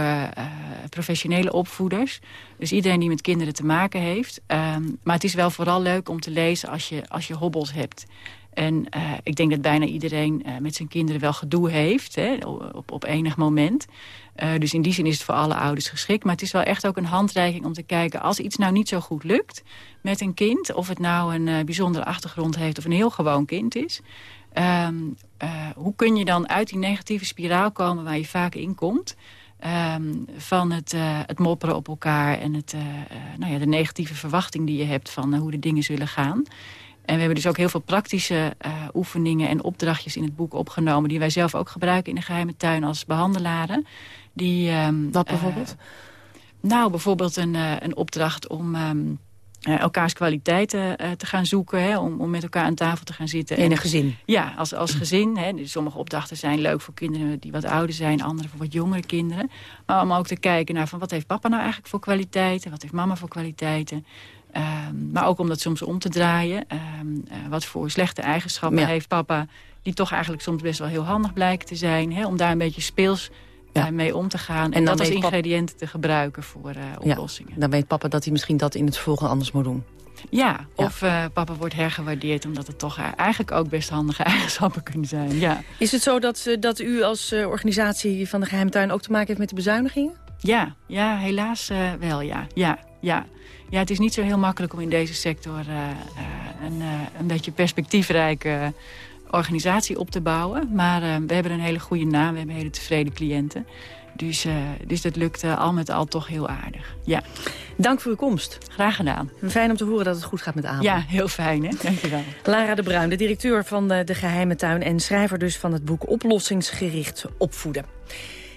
professionele opvoeders. Dus iedereen die met kinderen te maken heeft. Um, maar het is wel vooral leuk om te lezen als je, als je hobbels hebt. En uh, ik denk dat bijna iedereen uh, met zijn kinderen wel gedoe heeft, hè, op, op enig moment. Uh, dus in die zin is het voor alle ouders geschikt. Maar het is wel echt ook een handreiking om te kijken... als iets nou niet zo goed lukt met een kind... of het nou een bijzondere achtergrond heeft of een heel gewoon kind is... Um, hoe kun je dan uit die negatieve spiraal komen waar je vaak in komt... Um, van het, het mopperen op elkaar en het, nou ja, de negatieve verwachting die je hebt... van hoe de dingen zullen gaan... En we hebben dus ook heel veel praktische uh, oefeningen en opdrachtjes in het boek opgenomen... die wij zelf ook gebruiken in de geheime tuin als behandelaren. Die, um, Wat bijvoorbeeld? Uh, nou, bijvoorbeeld een, uh, een opdracht om... Um, uh, elkaars kwaliteiten te gaan zoeken. Hè, om, om met elkaar aan tafel te gaan zitten. In een gezin? Ja, als, als gezin. Hè, dus sommige opdrachten zijn leuk voor kinderen die wat ouder zijn. Andere voor wat jongere kinderen. Maar om ook te kijken naar van wat heeft papa nou eigenlijk voor kwaliteiten. Wat heeft mama voor kwaliteiten. Um, maar ook om dat soms om te draaien. Um, uh, wat voor slechte eigenschappen ja. heeft papa... die toch eigenlijk soms best wel heel handig blijken te zijn. Hè, om daar een beetje speels eh, mee om te gaan. En, dat als ingrediënten te gebruiken voor eh, oplossingen. Dan weet papa dat hij misschien dat in het volgende anders moet doen. Ja, of eh, papa wordt hergewaardeerd... omdat het toch eigenlijk ook best handige [LAUGHS] eigenschappen kunnen zijn. Ja, Is het zo dat, eh, dat u als eh, organisatie van de Geheimtuin ook te maken heeft met de bezuinigingen? ja, ja helaas eh, wel, ja. ja, ja. Ja, het is niet zo heel makkelijk om in deze sector... eh, eh, een, eh, een beetje perspectiefrijke organisatie op te bouwen. Maar we hebben een hele goede naam, we hebben hele tevreden cliënten. Dus, dus dat lukt al met al toch heel aardig. Ja. Dank voor uw komst. Graag gedaan. Fijn om te horen dat het goed gaat met Amen. Ja, heel fijn, hè? Dankjewel. Lara de Bruin, de directeur van de, de Geheime Tuin... en schrijver dus van het boek Oplossingsgericht Opvoeden.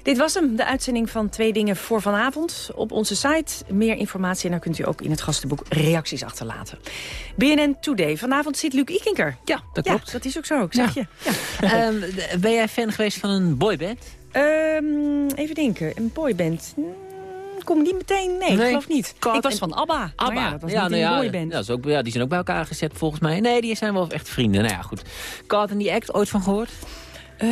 Dit was hem, de uitzending van Twee Dingen voor vanavond. Op onze site meer informatie en dan kunt u ook in het gastenboek reacties achterlaten. BNN Today. Vanavond zit Luc Ikinker. Ja, dat klopt. dat is ook zo, ik zeg je. Ja. [LAUGHS] Ehm, ben jij fan geweest van een boyband? Ehm, even denken, een boyband. Hmm, Kom niet meteen, nee, ik geloof niet. Kat ik was en- van ABBA. ABBA. Maar ja, dat was ja, niet nou ja, boyband. ja, ook, die zijn ook bij elkaar gezet volgens mij. Nee, die zijn wel echt vrienden. Nou ja, goed. Card and the Act, ooit van gehoord? Eh,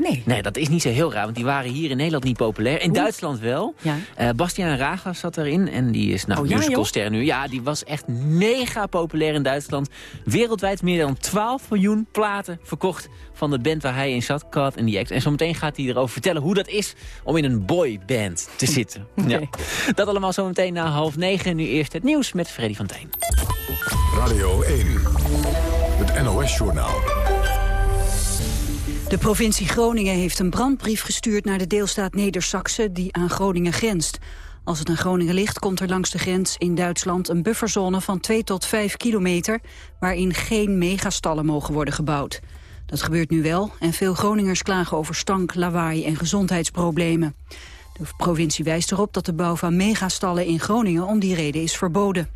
nee. Nee, dat is niet zo heel raar, want die waren hier in Nederland niet populair. In Duitsland wel. Ja. Eh, Bastiaan Ragas zat erin en die is nou Oh, ja, musicalster nu. Ja, die was echt mega populair in Duitsland. Wereldwijd meer dan 12 miljoen platen verkocht van de band waar hij in zat, Card and the Act. En zometeen gaat hij erover vertellen hoe dat is om in een boyband te zitten. ja. Dat allemaal zometeen na half negen. Nu eerst het nieuws met Freddy van Tijn. Radio 1, het NOS-journaal. De provincie Groningen heeft een brandbrief gestuurd naar de deelstaat Neder-Saxe die aan Groningen grenst. Als het aan Groningen ligt, komt er langs de grens in Duitsland een bufferzone van 2 tot 5 kilometer, waarin geen megastallen mogen worden gebouwd. Dat gebeurt nu wel en veel Groningers klagen over stank, lawaai en gezondheidsproblemen. De provincie wijst erop dat de bouw van megastallen in Groningen om die reden is verboden.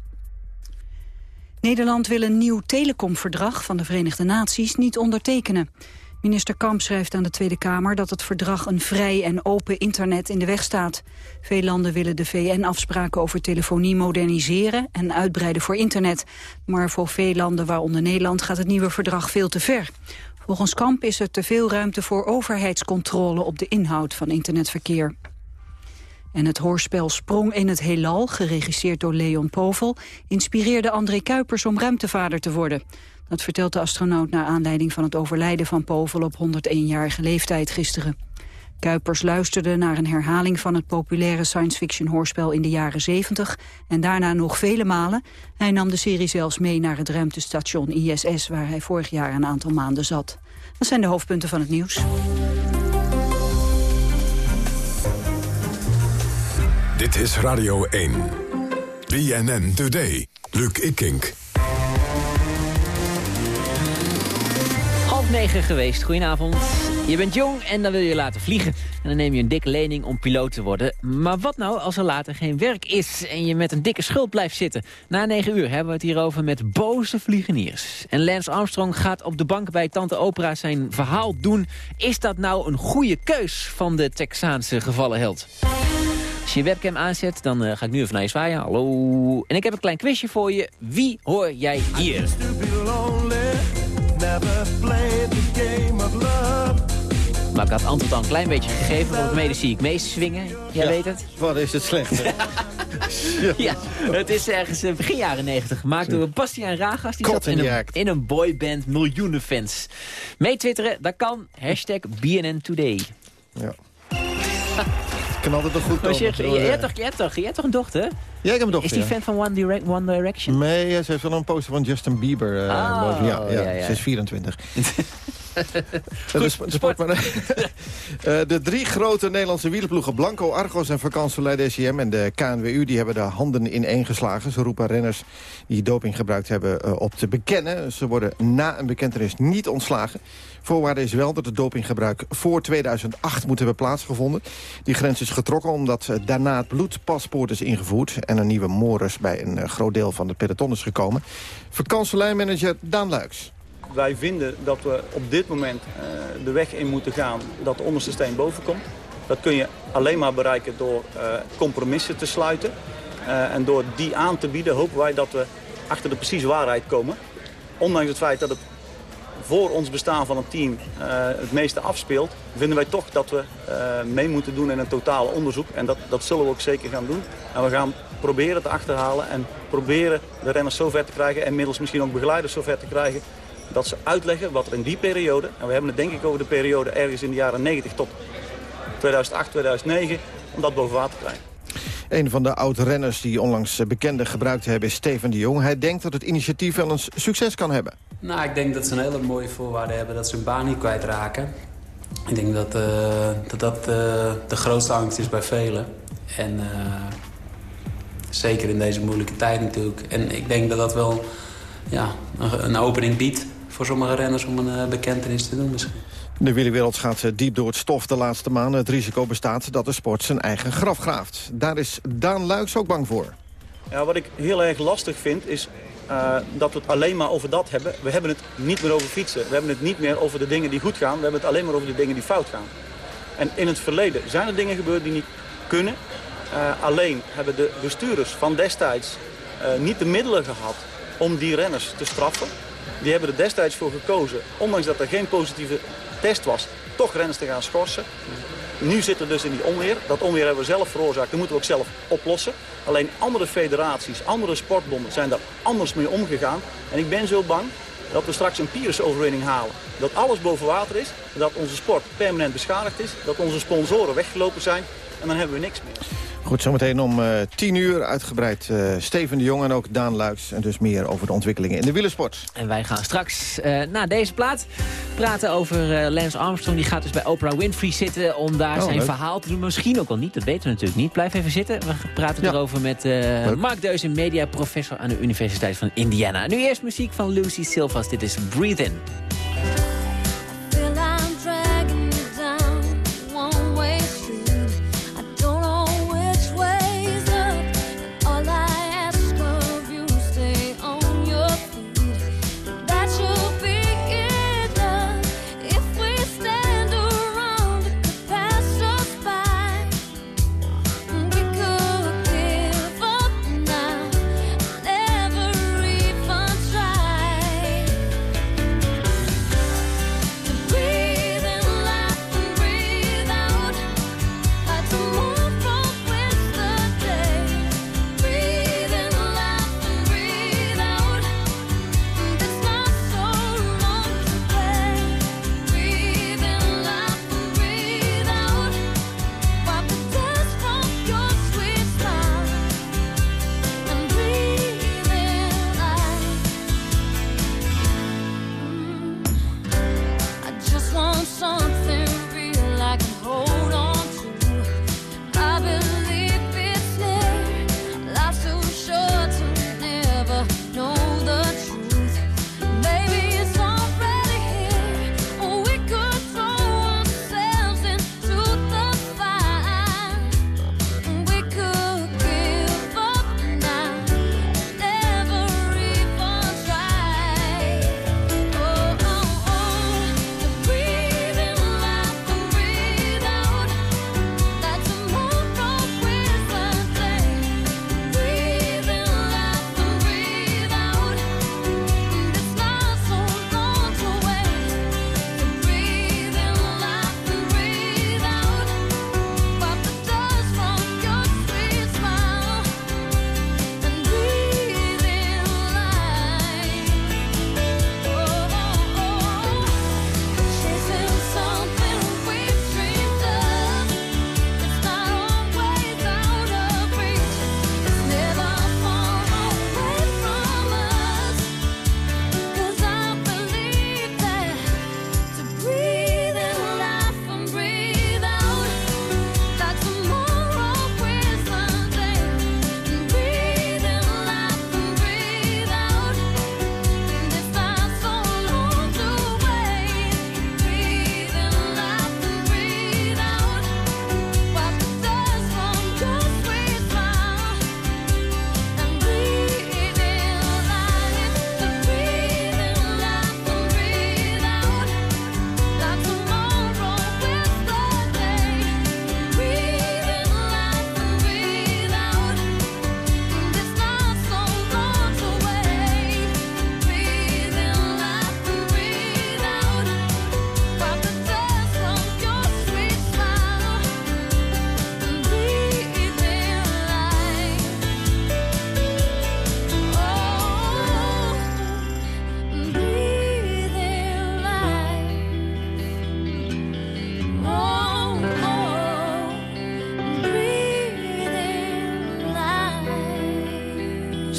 Nederland wil een nieuw telecomverdrag van de Verenigde Naties niet ondertekenen. Minister Kamp schrijft aan de Tweede Kamer dat het verdrag een vrij en open internet in de weg staat. Veel landen willen de VN-afspraken over telefonie moderniseren en uitbreiden voor internet. Maar voor veel landen, waaronder Nederland, gaat het nieuwe verdrag veel te ver. Volgens Kamp is er te veel ruimte voor overheidscontrole op de inhoud van internetverkeer. En het hoorspel Sprong in het Heelal, geregisseerd door Leon Povel... inspireerde André Kuipers om ruimtevader te worden. Dat vertelt de astronaut naar aanleiding van het overlijden van Povel... op 101-jarige leeftijd gisteren. Kuipers luisterde naar een herhaling van het populaire science-fiction hoorspel in de jaren 70... en daarna nog vele malen. Hij nam de serie zelfs mee naar het ruimtestation ISS... waar hij vorig jaar een aantal maanden zat. Dat zijn de hoofdpunten van het nieuws. Dit is Radio 1. BNN Today. Luc Ikink. Negen geweest, goedenavond. Je bent jong en dan wil je laten vliegen. En dan neem je een dikke lening om piloot te worden. Maar wat nou als er later geen werk is en je met een dikke schuld blijft zitten? Na negen uur hebben we het hierover met boze vliegeniers. En Lance Armstrong gaat op de bank bij Tante Opera zijn verhaal doen. Is dat nou een goede keus van de Texaanse gevallenheld? Als je je webcam aanzet, dan eh, ga ik nu even naar je zwaaien. Hallo. En ik heb een klein quizje voor je. Wie hoor jij hier? Maar ik had antwoord al een klein beetje gegeven. Voor het mede zie ik meeswingen. Jij weet het? Wat is het slecht? [LAUGHS] Ja, het is ergens eh, begin jaren 90 gemaakt door Bastiaan Ragas. Die zat in een, in een boyband, miljoenen fans. Meetwitteren, dat kan. Hashtag BNN Today. Ja. [LAUGHS] Kan altijd nog goed komen. je, je, hebt toch, je, hebt toch, je hebt toch een dochter? Ja, ik heb een dochter, Is die ja. fan van One, Direct, One Direction? Nee, ze heeft wel een poster van Justin Bieber. Oh, ja, ja, ja, ja. Ze is 24. [LAUGHS] de, sp- de sport, maar, [LAUGHS] Eh, de drie grote Nederlandse wielerploegen Blanco, Argos en Vakantie DCM en de KNWU die hebben de handen in geslagen. Ze roepen renners die doping gebruikt hebben eh, op te bekennen. Ze worden na een bekentenis niet ontslagen. Voorwaarde is wel dat het dopinggebruik voor 2008 moet hebben plaatsgevonden. Die grens is getrokken omdat eh, daarna het bloedpaspoort is ingevoerd... en een nieuwe morus bij een groot deel van het peloton is gekomen. Vakantielijnmanager Daan Luiks. Wij vinden dat we op dit moment eh, de weg in moeten gaan dat de onderste steen boven komt. Dat kun je alleen maar bereiken door eh, compromissen te sluiten. Eh, en door die aan te bieden hopen wij dat we achter de precieze waarheid komen. Ondanks het feit dat het voor ons bestaan van een team het meeste afspeelt... vinden wij toch dat we mee moeten doen in een totale onderzoek. En dat, dat zullen we ook zeker gaan doen. En we gaan proberen te achterhalen en proberen de renners zo ver te krijgen... en middels misschien ook begeleiders zo ver te krijgen... dat ze uitleggen wat er in die periode... en we hebben het denk ik over de periode ergens in de jaren 90 tot 2008, 2009... om dat boven water te krijgen. Een van de oud-renners die onlangs eh, bekende gebruikt hebben is Steven de Jong. Hij denkt dat het initiatief wel een succes kan hebben. Nou, ik denk dat ze een hele mooie voorwaarde hebben dat ze hun baan niet kwijtraken. Ik denk dat uh, dat, dat uh, de grootste angst is bij velen. En uh, zeker in deze moeilijke tijd natuurlijk. En ik denk dat dat wel ja, een, een opening biedt voor sommige renners om een bekentenis te doen misschien. De wielerwereld gaat diep door het stof de laatste maanden. Het risico bestaat dat de sport zijn eigen graf graaft. Daar is Daan Luiks ook bang voor. Ja, wat ik heel erg lastig vind is uh, dat we het alleen maar over dat hebben. We hebben het niet meer over fietsen. We hebben het niet meer over de dingen die goed gaan. We hebben het alleen maar over de dingen die fout gaan. En in het verleden zijn er dingen gebeurd die niet kunnen. Uh, alleen hebben de bestuurders van destijds uh, niet de middelen gehad om die renners te straffen. Die hebben er destijds voor gekozen, ondanks dat er geen positieve test was, toch renners te gaan schorsen. Nu zitten we dus in die onweer. Dat onweer hebben we zelf veroorzaakt. Dat moeten we ook zelf oplossen. Alleen andere federaties, andere sportbonden zijn daar anders mee omgegaan. En ik ben zo bang dat we straks een Pyrrhus-overwinning halen. Dat alles boven water is, dat onze sport permanent beschadigd is, dat onze sponsoren weggelopen zijn en dan hebben we niks meer. Goed, zometeen om uh, tien uur uitgebreid uh, Steven de Jong en ook Daan Luiks. En dus meer over de ontwikkelingen in de wielersport. En wij gaan straks uh, na deze plaat praten over Lance Armstrong. Die gaat dus bij Oprah Winfrey zitten om daar oh, zijn leuk. verhaal te doen. Misschien ook al niet, dat weten we natuurlijk niet. Blijf even zitten. We praten ja. erover met Mark Deuzen, mediaprofessor aan de Universiteit van Indiana. Nu eerst muziek van Lucy Silvas. Dit is Breathe In.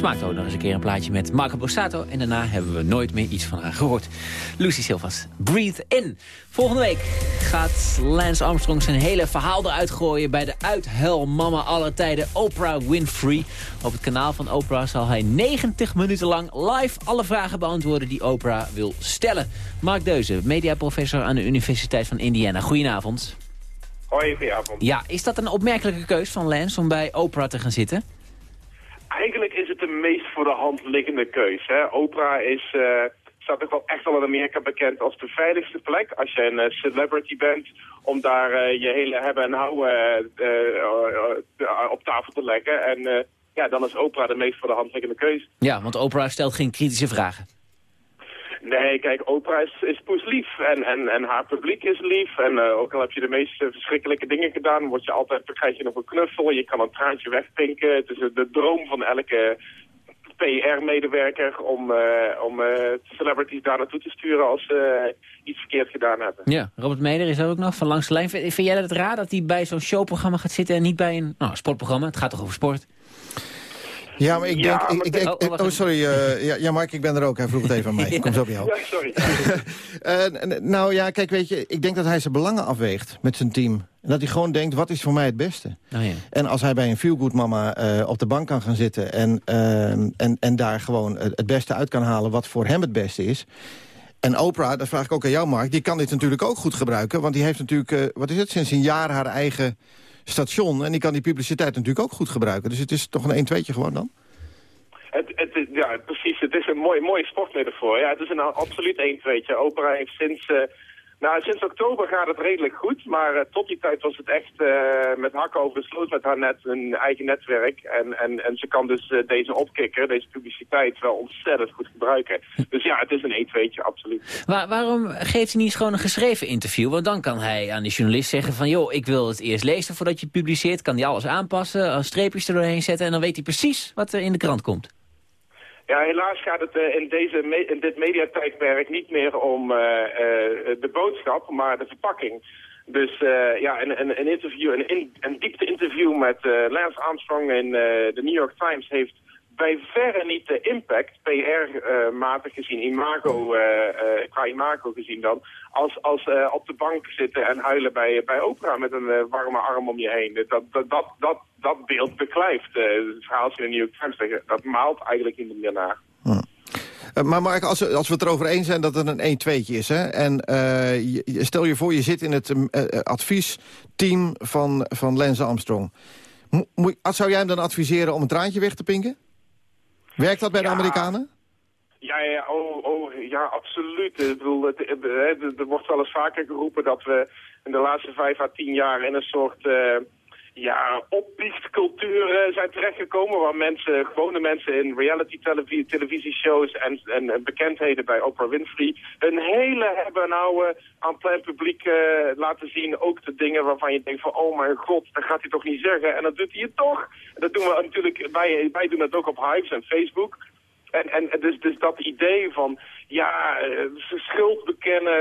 Ze maakte ook nog eens een keer een plaatje met Marco Borsato... en daarna hebben we nooit meer iets van haar gehoord. Lucy Silvas, Breathe In. Volgende week gaat Lance Armstrong zijn hele verhaal eruit gooien... bij de uithuilmama aller tijden Oprah Winfrey. Op het kanaal van Oprah zal hij 90 minuten lang live alle vragen beantwoorden... die Oprah wil stellen. Mark Deuze, mediaprofessor aan de Universiteit van Indiana. Goedenavond. Hoi, goedenavond. Ja, is dat een opmerkelijke keus van Lance om bij Oprah te gaan zitten? Eigenlijk is het de meest voor de hand liggende keus. Hè? Oprah is, uh, staat toch wel echt wel in Amerika bekend als de veiligste plek. Als je een uh, celebrity bent, om daar uh, je hele hebben en houden op tafel te leggen. En ja, dan is Oprah de meest voor de hand liggende keus. Ja, want Oprah stelt geen kritische vragen. Nee, kijk, Oprah is, is poeslief en, en, en haar publiek is lief. En uh, ook al heb je de meest verschrikkelijke dingen gedaan, word je altijd, krijg je nog een knuffel. Je kan een traantje wegpinken. Het is de droom van elke PR-medewerker om, uh, om celebrities daar naartoe te sturen als ze iets verkeerd gedaan hebben. Ja, Robert Meder is er ook nog van langs de lijn. Vind, vind jij dat het raar dat hij bij zo'n showprogramma gaat zitten en niet bij een nou, sportprogramma? Het gaat toch over sport? Ja, maar ik denk... ik, ik denk oh, oh, sorry. Uh, ja, ja, Mark, ik ben er ook. Hij vroeg het even aan mij. [LAUGHS] ja. Kom zo bij jou. Ja, sorry. [LAUGHS] uh, nou ja, kijk, weet je, ik denk dat hij zijn belangen afweegt met zijn team. En dat hij gewoon denkt, wat is voor mij het beste? Oh, ja. En als hij bij een feelgood mama uh, op de bank kan gaan zitten... En, en, en daar gewoon het beste uit kan halen wat voor hem het beste is... En Oprah, dat vraag ik ook aan jou, Mark, die kan dit natuurlijk ook goed gebruiken. Want die heeft natuurlijk, wat is het, sinds een jaar haar eigen station. En die kan die publiciteit natuurlijk ook goed gebruiken. Dus het is toch een 1-2'tje gewoon dan? Het, het, ja, precies. Het is een mooie, mooie sportmetafoor. Ja, het is een absoluut 1-2'tje. Opera heeft sinds... Uh, nou, sinds oktober gaat het redelijk goed, maar uh, tot die tijd was het echt uh, met hakken over sloot met haar net, een eigen netwerk. En, en, en ze kan dus uh, deze opkikker, deze publiciteit, wel ontzettend goed gebruiken. Dus ja, het is een 1-2'tje, absoluut. Waarom geeft hij niet gewoon een geschreven interview? Want dan kan hij aan de journalist zeggen van, joh, ik wil het eerst lezen voordat je publiceert. Kan hij alles aanpassen, streepjes er doorheen zetten en dan weet hij precies wat er in de krant komt. Ja, helaas gaat het uh, in, deze in dit mediatijdperk niet meer om uh, uh, de boodschap, maar de verpakking. Dus ja, een, een, een, interview, een, in, een diepte interview met Lance Armstrong in de New York Times heeft bij verre niet de impact, PR-matig gezien, imago, qua imago gezien dan, als, als op de bank zitten en huilen bij, bij Oprah met een warme arm om je heen. Dat, dat, dat, dat, dat beeld beklijft. het verhaal in de New York Times, dat maalt eigenlijk niet meer naar. Hm. Maar Mark, als we, als we het erover eens zijn dat het een 1-2'tje is... Hè? en uh, stel je voor, je zit in het uh, adviesteam van, van Lance Armstrong. Mo zou jij hem dan adviseren om een traantje weg te pinken? Werkt dat bij ja. de Amerikanen? Ja, ja, oh, oh, ja absoluut. Ik bedoel, het, het, het, er wordt wel eens vaker geroepen dat we in de laatste vijf à tien jaar in een soort ja, opbiechtcultuur uh, zijn terechtgekomen... waar mensen, gewone mensen in reality televisie, televisieshows en, en, en, bekendheden bij Oprah Winfrey... hun hele hebben nou aan plein publiek uh, laten zien. Ook de dingen waarvan je denkt van, oh mijn god, dat gaat hij toch niet zeggen. En dat doet hij toch. Dat doen we natuurlijk, wij, wij doen dat ook op Hives en Facebook... En, en dus, dus dat idee van, ja, schuld bekennen,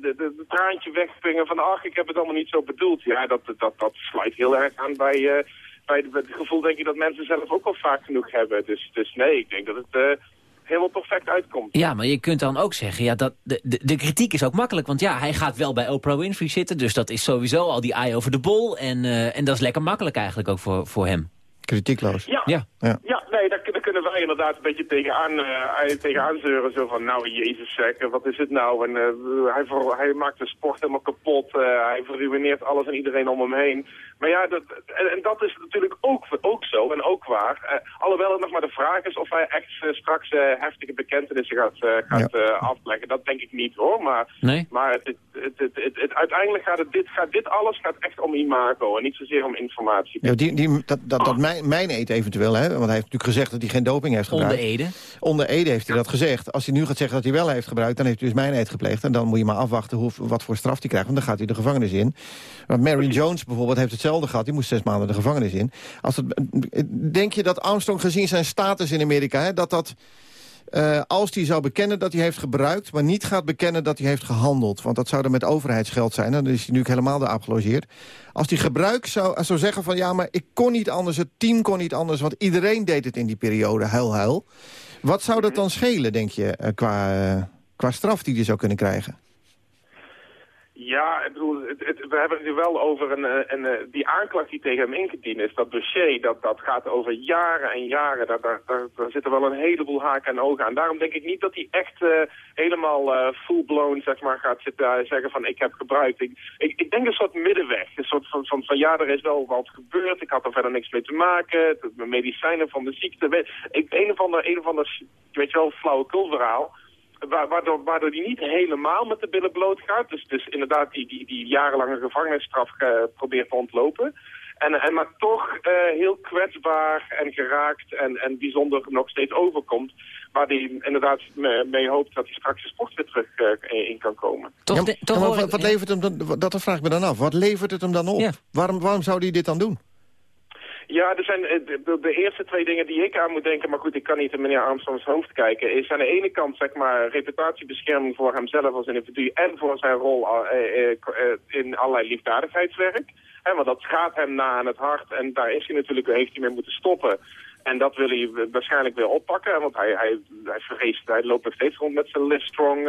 de, de, traantje wegspringen van, ach, ik heb het allemaal niet zo bedoeld. Ja, dat, dat, dat sluit heel erg aan bij, uh, bij, het gevoel, denk ik, dat mensen zelf ook al vaak genoeg hebben. Dus, dus nee, ik denk dat het... Helemaal perfect uitkomt. Ja, maar je kunt dan ook zeggen, ja, dat de, de, de, kritiek is ook makkelijk. Want ja, hij gaat wel bij Oprah Winfrey zitten. Dus dat is sowieso al die eye over de bol. En, en dat is lekker makkelijk eigenlijk ook voor, voor hem. Kritiekloos. Ja, ja. ja. ja nee, daar, daar, kunnen wij inderdaad een beetje tegenaan, uh, tegenaan zeuren. Zo van, nou jezus zeg, wat is het nou? En uh, hij, voor, hij maakt de sport helemaal kapot. Uh, hij verruineert alles en iedereen om hem heen. Maar ja, dat, en, en, dat is natuurlijk ook, ook zo en ook waar. alhoewel het nog maar de vraag is of hij echt straks heftige bekentenissen gaat, gaat ja. afleggen. Dat denk ik niet hoor. Maar, nee? maar het, het, het, uiteindelijk gaat, het, dit, gaat dit alles gaat echt om imago en niet zozeer om informatie. Ja, die, die, dat, dat, dat mijn, mijn eet eventueel, hè? want hij heeft natuurlijk gezegd dat hij geen doping heeft gebruikt. Onder Ede? Onder Ede heeft hij dat gezegd. Als hij nu gaat zeggen dat hij wel heeft gebruikt, dan heeft hij dus mijn eet gepleegd. En dan moet je maar afwachten hoe, wat voor straf hij krijgt, want dan gaat hij de gevangenis in. Want Marion Jones bijvoorbeeld heeft hetzelfde gehad. Die moest zes maanden de gevangenis in. Als het, denk je dat Armstrong gezien zijn status in Amerika, hè, dat dat Uh, als hij zou bekennen dat hij heeft gebruikt... maar niet gaat bekennen dat hij heeft gehandeld. Want dat zou dan met overheidsgeld zijn. Dan is hij nu helemaal de gelogeerd. Als hij gebruik zou, zou zeggen van... ja, maar ik kon niet anders, het team kon niet anders... want iedereen deed het in die periode, huil, huil. Wat zou dat dan schelen, denk je, uh, qua, qua straf die hij zou kunnen krijgen? Ja, ik bedoel, het, we hebben het nu wel over een, eh, een, een, die aanklacht die tegen hem ingediend is. Dat dossier, dat, dat gaat over jaren en jaren. Daar, daar, daar, zitten wel een heleboel haken en ogen aan. Daarom denk ik niet dat hij echt uh, helemaal uh, full-blown zeg maar, gaat zitten zeggen van ik heb gebruikt. Ik, ik, denk een soort middenweg. Een soort van, van, van ja, er is wel wat gebeurd. Ik had er verder niks mee te maken. De medicijnen van de ziekte. Ik, een of ander, een of ander, weet je wel, flauwekul verhaal waardoor, waardoor die niet helemaal met de billen bloot gaat. Dus, dus inderdaad die, die, die jarenlange gevangenisstraf uh, probeert te ontlopen. En, en maar toch uh, heel kwetsbaar en geraakt en, en bijzonder nog steeds overkomt. Waar hij inderdaad mee, hoopt dat hij straks de sport weer terug uh, in kan komen. Toch, ja, toch wat, wat, levert hem dan, dat vraag ik me dan af. Wat levert het hem dan op? Ja. Waarom, waarom zou hij dit dan doen? Ja, er zijn eh, de, eerste twee dingen die ik aan moet denken, maar goed, ik kan niet in meneer Armstrongs hoofd kijken, is aan de ene kant zeg maar reputatiebescherming voor hemzelf als individu en voor zijn rol uh, uh, in allerlei liefdadigheidswerk. He, want dat gaat hem na aan het hart en daar is hij natuurlijk, heeft hij mee moeten stoppen. En dat wil hij waarschijnlijk weer oppakken, want hij, hij, hij, hij loopt nog steeds rond met zijn Livestrong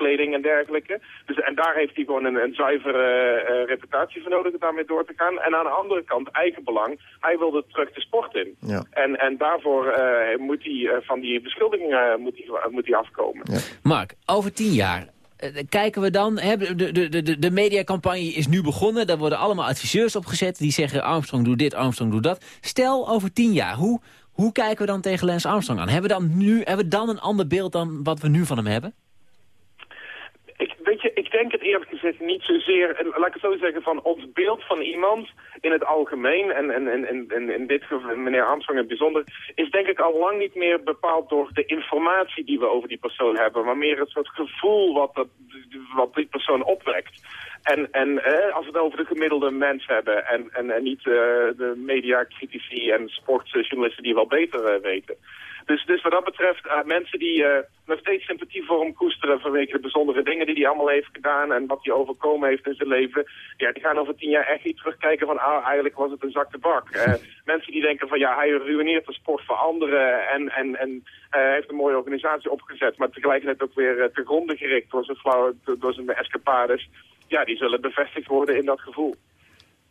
kleding en dergelijke. Dus, en daar heeft hij gewoon een, een zuivere uh, reputatie voor nodig om daarmee door te gaan. En aan de andere kant, eigen belang, hij wilde terug de sport in. Ja. En, en daarvoor uh, moet hij uh, van die beschuldigingen moet hij, moet hij afkomen. Ja. Mark, over tien jaar, kijken we dan, hè, de, de, de, de mediacampagne is nu begonnen. Daar worden allemaal adviseurs opgezet die zeggen Armstrong doe dit, Armstrong doe dat. Stel over tien jaar, hoe, hoe kijken we dan tegen Lance Armstrong aan? Hebben we, dan nu, hebben we dan een ander beeld dan wat we nu van hem hebben? Weet je, ik denk het eerlijk gezegd niet zozeer, laat ik het zo zeggen, van ons beeld van iemand in het algemeen, en, en, en, en in dit geval meneer Armstrong in het bijzonder, is denk ik al lang niet meer bepaald door de informatie die we over die persoon hebben, maar meer het soort gevoel wat, dat, wat die persoon opwekt. En, en eh, als we het over de gemiddelde mens hebben en, en, en niet uh, de mediacritici en sportjournalisten die wel beter uh, weten. Dus, dus wat dat betreft, uh, mensen die uh, nog steeds sympathie voor hem koesteren vanwege de bijzondere dingen die hij allemaal heeft gedaan en wat hij overkomen heeft in zijn leven, ja, die gaan over tien jaar echt niet terugkijken van, ah, eigenlijk was het een zak de bak. Uh, [LAUGHS] mensen die denken van, ja, hij ruïneert de sport voor anderen en, en, en heeft een mooie organisatie opgezet, maar tegelijkertijd ook weer te gronden gericht door zijn, flauwe, door zijn escapades, ja, die zullen bevestigd worden in dat gevoel.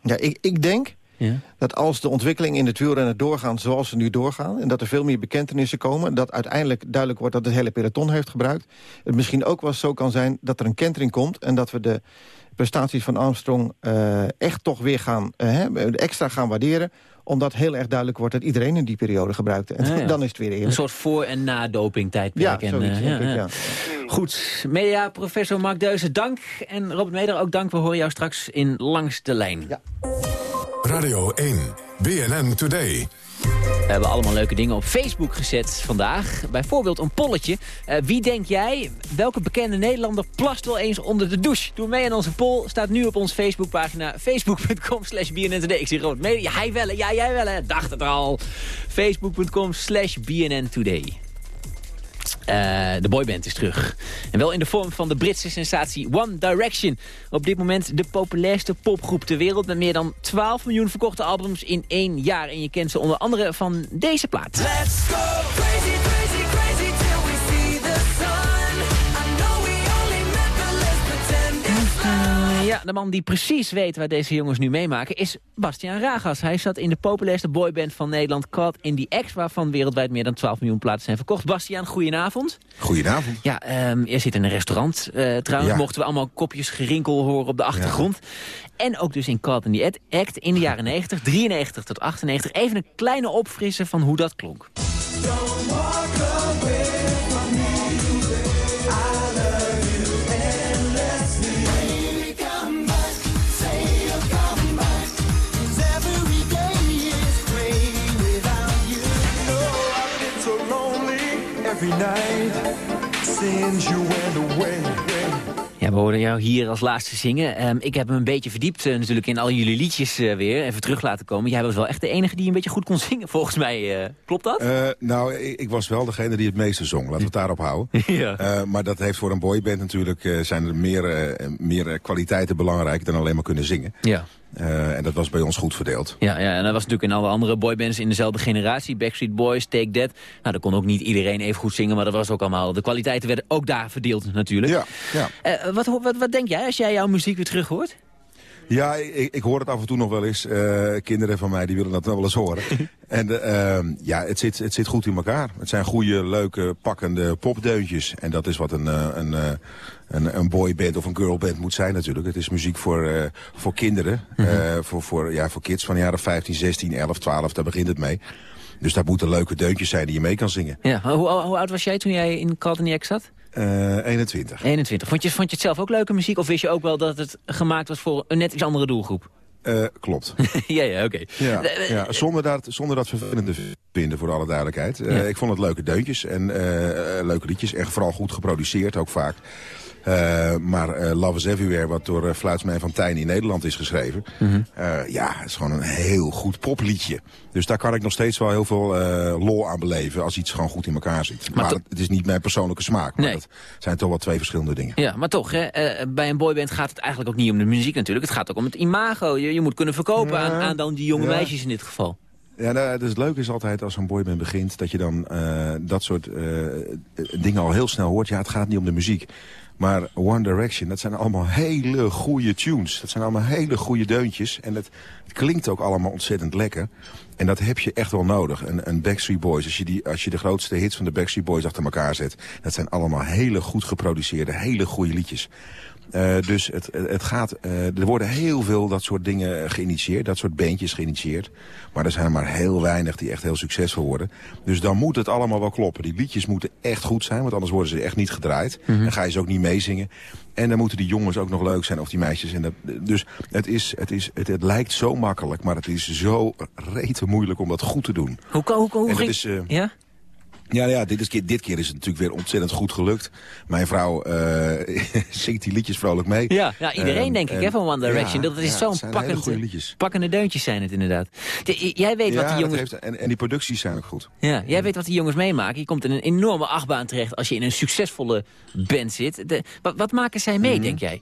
Ja, ik, ik denk ja. Dat als de ontwikkelingen in het wielrennen doorgaan zoals ze nu doorgaan... en dat er veel meer bekentenissen komen... dat uiteindelijk duidelijk wordt dat het hele peloton heeft gebruikt... het misschien ook wel zo kan zijn dat er een kentering komt... en dat we de prestaties van Armstrong uh, echt toch weer gaan, uh, extra gaan waarderen omdat heel erg duidelijk wordt dat iedereen in die periode gebruikte. En ja, ja. dan is het weer eerlijk. Een soort voor- en na-doping tijdperk. Ja, en, uh, ja, Goed, media professor Mark Deuze, dank. En Robert Meder ook dank. We horen jou straks in Langs de Lijn. Ja. Radio 1, BNN Today. We hebben allemaal leuke dingen op Facebook gezet vandaag. Bijvoorbeeld een polletje. Uh, wie denk jij, welke bekende Nederlander plast wel eens onder de douche? Doe mee aan onze poll. Staat nu op onze Facebookpagina. Facebook.com slash BNN Today. Ik zie Robert mee. Ja, hij wel, ja, jij wel, hè. Dacht het al. Facebook.com slash BNN Today. Uh, de boyband is terug. En wel in de vorm van de Britse sensatie One Direction. Op dit moment de populairste popgroep ter wereld... met meer dan 12 miljoen verkochte albums in één jaar. En je kent ze onder andere van deze plaat. Let's go Ja, de man die precies weet waar deze jongens nu meemaken is Bastiaan Ragas. Hij zat in de populairste boyband van Nederland, Caught in the X... waarvan wereldwijd meer dan 12 miljoen plaatsen zijn verkocht. Bastiaan, goedenavond. Goedenavond. Ja, um, je zit in een restaurant. Uh, trouwens ja. mochten we allemaal kopjes gerinkel horen op de achtergrond. Ja. En ook dus in Caught in the Act in de jaren [LAUGHS] 90, 93 tot 98. Even een kleine opfrissen van hoe dat klonk. Don't walk away Ja, we hoorden jou hier als laatste zingen. Ehm, ik heb me een beetje verdiept uh, natuurlijk in al jullie liedjes uh, weer. Even terug laten komen. Jij was wel echt de enige die een beetje goed kon zingen, volgens mij. Uh, klopt dat? nou, ik, ik, was wel degene die het meeste zong. Laten we het daarop houden. [LAUGHS] ja. maar dat heeft voor een boyband natuurlijk... zijn er meer, meer kwaliteiten belangrijk dan alleen maar kunnen zingen. Ja. Uh, en dat was bij ons goed verdeeld. Ja, ja, en dat was natuurlijk in alle andere boybands in dezelfde generatie. Backstreet Boys, Take That. Nou, daar kon ook niet iedereen even goed zingen, maar dat was ook allemaal... De kwaliteiten werden ook daar verdeeld natuurlijk. Ja, ja. Uh, wat, wat, wat denk jij als jij jouw muziek weer terug hoort? Ja, ik, ik, hoor het af en toe nog wel eens. Uh, kinderen van mij die willen dat wel eens horen. [LAUGHS] en uh, ja, het zit, het zit goed in elkaar. Het zijn goede, leuke, pakkende popdeuntjes. En dat is wat een, een, een, een boyband of een girlband moet zijn natuurlijk. Het is muziek voor, uh, voor kinderen. Mm -hmm. voor, voor, ja, voor kids van de jaren 15, 16, 11, 12. Daar begint het mee. Dus dat moeten leuke deuntjes zijn die je mee kan zingen. Ja, hoe, hoe oud was jij toen jij in Caldeniac zat? Uh, 21. 21. Vond je, vond je het zelf ook leuke muziek? Of wist je ook wel dat het gemaakt was voor een net iets andere doelgroep? Uh, klopt. [LAUGHS] ja, ja, oké. Okay. Ja, ja, zonder, dat, zonder dat vervelende vinden, voor alle duidelijkheid. Uh, ja. Ik vond het leuke deuntjes en leuke liedjes. En vooral goed geproduceerd ook vaak. Uh, maar uh, Love is Everywhere, wat door uh, Fluitsmijn van Tijn in Nederland is geschreven. Mm -hmm. ja, het is gewoon een heel goed popliedje. Dus daar kan ik nog steeds wel heel veel lol aan beleven als iets gewoon goed in elkaar zit. Maar, maar het is niet mijn persoonlijke smaak. Maar nee. dat zijn toch wel twee verschillende dingen. Ja, maar toch, hè, bij een boyband gaat het eigenlijk ook niet om de muziek natuurlijk. Het gaat ook om het imago. Je, je moet kunnen verkopen ja. aan, aan dan die jonge ja. meisjes in dit geval. Ja, nou, dus het leuke is altijd als een boyband begint... dat je dan uh, dat soort uh, dingen al heel snel hoort. Ja, het gaat niet om de muziek. Maar One Direction, dat zijn allemaal hele goede tunes. Dat zijn allemaal hele goede deuntjes. En het, het klinkt ook allemaal ontzettend lekker. En dat heb je echt wel nodig. Een, een Backstreet Boys, als je, die, als je de grootste hits van de Backstreet Boys achter elkaar zet... dat zijn allemaal hele goed geproduceerde, hele goede liedjes. Uh, dus het, het gaat, uh, er worden heel veel dat soort dingen geïnitieerd, dat soort beentjes geïnitieerd. Maar er zijn maar heel weinig die echt heel succesvol worden. Dus dan moet het allemaal wel kloppen. Die liedjes moeten echt goed zijn, want anders worden ze echt niet gedraaid. Mm -hmm. Dan ga je ze ook niet meezingen. En dan moeten die jongens ook nog leuk zijn, of die meisjes. En dat, dus het, is, het, is, het, het lijkt zo makkelijk, maar het is zo rete moeilijk om dat goed te doen. Hoe, hoe, hoe, hoe ging... Is, uh, ja? Ja, ja dit, is, dit keer is het natuurlijk weer ontzettend goed gelukt. Mijn vrouw uh, [LAUGHS] zingt die liedjes vrolijk mee. Ja, ja iedereen um, denk ik, hè, van One Direction. Ja, dat is ja, zo'n pakkende, pakkende deuntjes zijn het inderdaad. De, jij weet ja, wat die jongens... Heeft, en, en die producties zijn ook goed. Ja, jij weet wat die jongens meemaken. Je komt in een enorme achtbaan terecht als je in een succesvolle band zit. De, wat, wat, maken zij mee, mm. denk jij?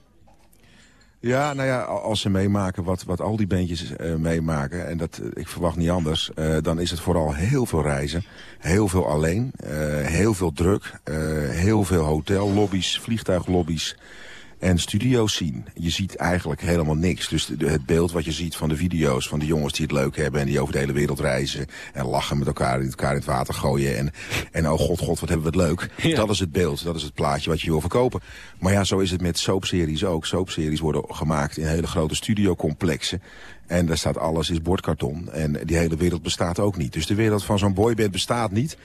Ja, nou ja, als ze meemaken wat, wat al die bandjes uh, meemaken... en dat, ik verwacht niet anders, uh, dan is het vooral heel veel reizen. Heel veel alleen, heel veel druk, heel veel hotellobby's, vliegtuiglobby's en studio's zien. Je ziet eigenlijk helemaal niks. Dus de, het beeld wat je ziet van de video's van de jongens die het leuk hebben... en die over de hele wereld reizen en lachen met elkaar... en elkaar in het water gooien en, en oh god, god, wat hebben we het leuk. Ja. Dat is het beeld, dat is het plaatje wat je wil verkopen. Maar ja, zo is het met soapseries ook. Soapseries worden gemaakt in hele grote studiocomplexen. En daar staat alles is bordkarton. En die hele wereld bestaat ook niet. Dus de wereld van zo'n boyband bestaat niet.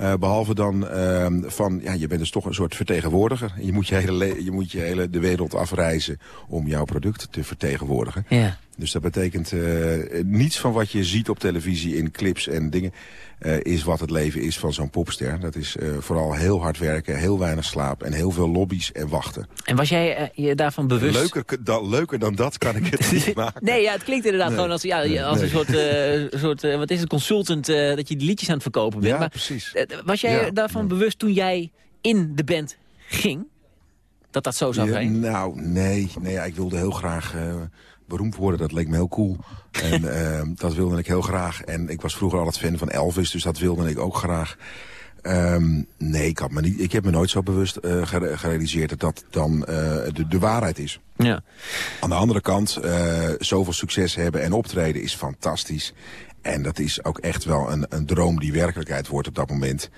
Uh, behalve dan uh, van, ja, je bent dus toch een soort vertegenwoordiger. Je moet je hele, je moet je hele de wereld afreizen om jouw product te vertegenwoordigen. Ja. Dus dat betekent uh, niets van wat je ziet op televisie in clips en dingen... Uh, is wat het leven is van zo'n popster. Dat is uh, vooral heel hard werken, heel weinig slaap en heel veel lobby's en wachten. En was jij je daarvan bewust? Leuker, da, leuker dan dat kan ik het [LAUGHS] niet maken. Nee, ja, het klinkt inderdaad nee. gewoon als, ja, als nee. een soort, [LAUGHS] soort wat is het, consultant... dat je die liedjes aan het verkopen bent. Ja, maar, precies. was jij ja. daarvan ja. bewust toen jij in de band ging? Dat dat zo zou zijn? nou, nee. nee ja, ik wilde heel graag beroemd worden. Dat leek me heel cool. En uh, [LAUGHS] dat wilde ik heel graag. En ik was vroeger altijd fan van Elvis, dus dat wilde ik ook graag. Um, nee, ik, had me niet, ik heb me nooit zo bewust uh, gerealiseerd dat dat dan uh, de, de waarheid is. Ja. Aan de andere kant, uh, zoveel succes hebben en optreden is fantastisch. En dat is ook echt wel een, een droom die werkelijkheid wordt op dat moment.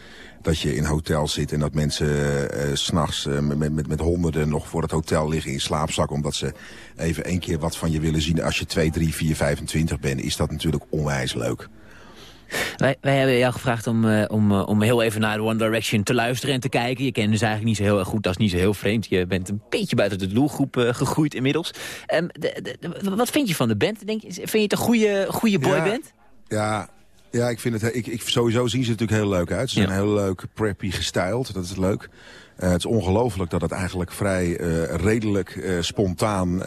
Dat je in hotels zit en dat mensen uh, s'nachts uh, met, met, met honderden nog voor het hotel liggen in slaapzak. Omdat ze even één keer wat van je willen zien. Als je 2, 3, 4, 25 bent, is dat natuurlijk onwijs leuk. Wij, wij hebben jou gevraagd om, uh, om, uh, om heel even naar One Direction te luisteren en te kijken. Je kent dus eigenlijk niet zo heel erg goed, dat is niet zo heel vreemd. Je bent een beetje buiten de doelgroep uh, gegroeid inmiddels. Um, de, de, wat vind je van de band? Denk, vind je het een goede, goede boyband? Ja, ja, ja, ik vind het. Ik, ik, sowieso zien ze er natuurlijk heel leuk uit. Ze zijn ja. heel leuk preppy gestyled. Dat is leuk. het is ongelooflijk dat het eigenlijk vrij redelijk spontaan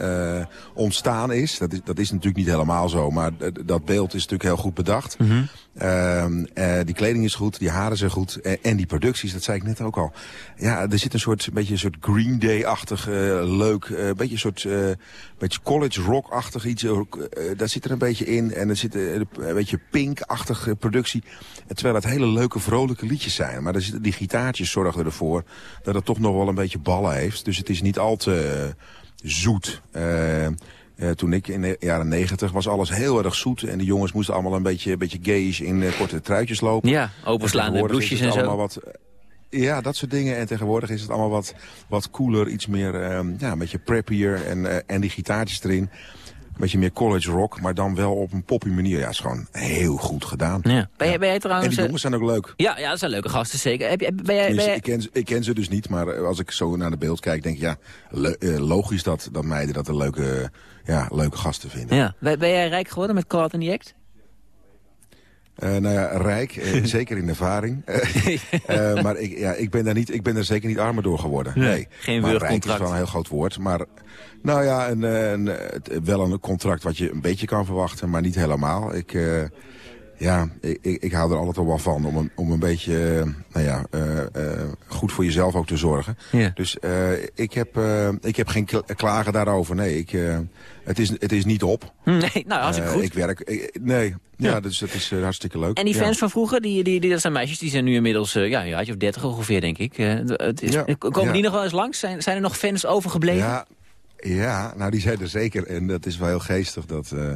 ontstaan is. Dat, is. dat is natuurlijk niet helemaal zo, maar dat beeld is natuurlijk heel goed bedacht. Ehm, die kleding is goed, die haren zijn goed. en die producties, dat zei ik net ook al. Ja, er zit een soort, beetje een soort Green Day-achtig leuk, een beetje een soort beetje college rock-achtig iets. daar zit er een beetje in. En er zit een beetje pink-achtige productie. Terwijl het hele leuke, vrolijke liedjes zijn. Maar die gitaartjes zorgen ervoor dat het toch nog wel een beetje ballen heeft. Dus het is niet al te eh, zoet. Uh, toen ik in de jaren negentig was alles heel erg zoet. En de jongens moesten allemaal een beetje, een beetje gayish in korte truitjes lopen. Ja, openslaande bloesjes en zo. Wat, ja, dat soort dingen. En tegenwoordig is het allemaal wat, wat cooler, iets meer, uh, ja, een beetje preppier en, en die gitaartjes erin. Een beetje meer college rock, maar dan wel op een poppy manier. Ja, is gewoon heel goed gedaan. Ja. Ben, jij, ben jij trouwens... En die jongens zijn ook leuk. Ja, ja dat zijn leuke gasten, zeker. Heb je, ben jij, ben jij... Ik, ken, ik ken ze dus niet, maar als ik zo naar de beeld kijk, denk ik... ja, logisch dat, dat meiden dat een leuke, ja, leuke gasten vinden. Ja. Ben, ben jij rijk geworden met Call in the Act? Uh, nou ja, rijk, uh, [LAUGHS] zeker in ervaring. Uh, [LAUGHS] maar ik, ja, ik, ben daar niet, ik ben daar zeker niet armer door geworden. Nee, nee. geen maar rijk is wel een heel groot woord. Maar nou ja, een, een, wel een contract wat je een beetje kan verwachten, maar niet helemaal. Ik, ja, ik, ik hou er altijd wel van om een, om een beetje nou ja, goed voor jezelf ook te zorgen. Ja. Dus ik, heb, ik heb geen klagen daarover. Nee, ik, het, is, het is niet op. [LAUGHS] Nee, nou, als ik goed. Ik werk, ik, nee, ja, dus dat is hartstikke leuk. En die fans ja. van vroeger, die, die, die, dat zijn meisjes, die zijn nu inmiddels ja, een jaartje of dertig ongeveer, denk ik. Het is, komen die nog wel eens langs? Zijn, zijn er nog fans overgebleven? Ja, ja, nou die zijn er zeker. En dat is wel heel geestig dat uh,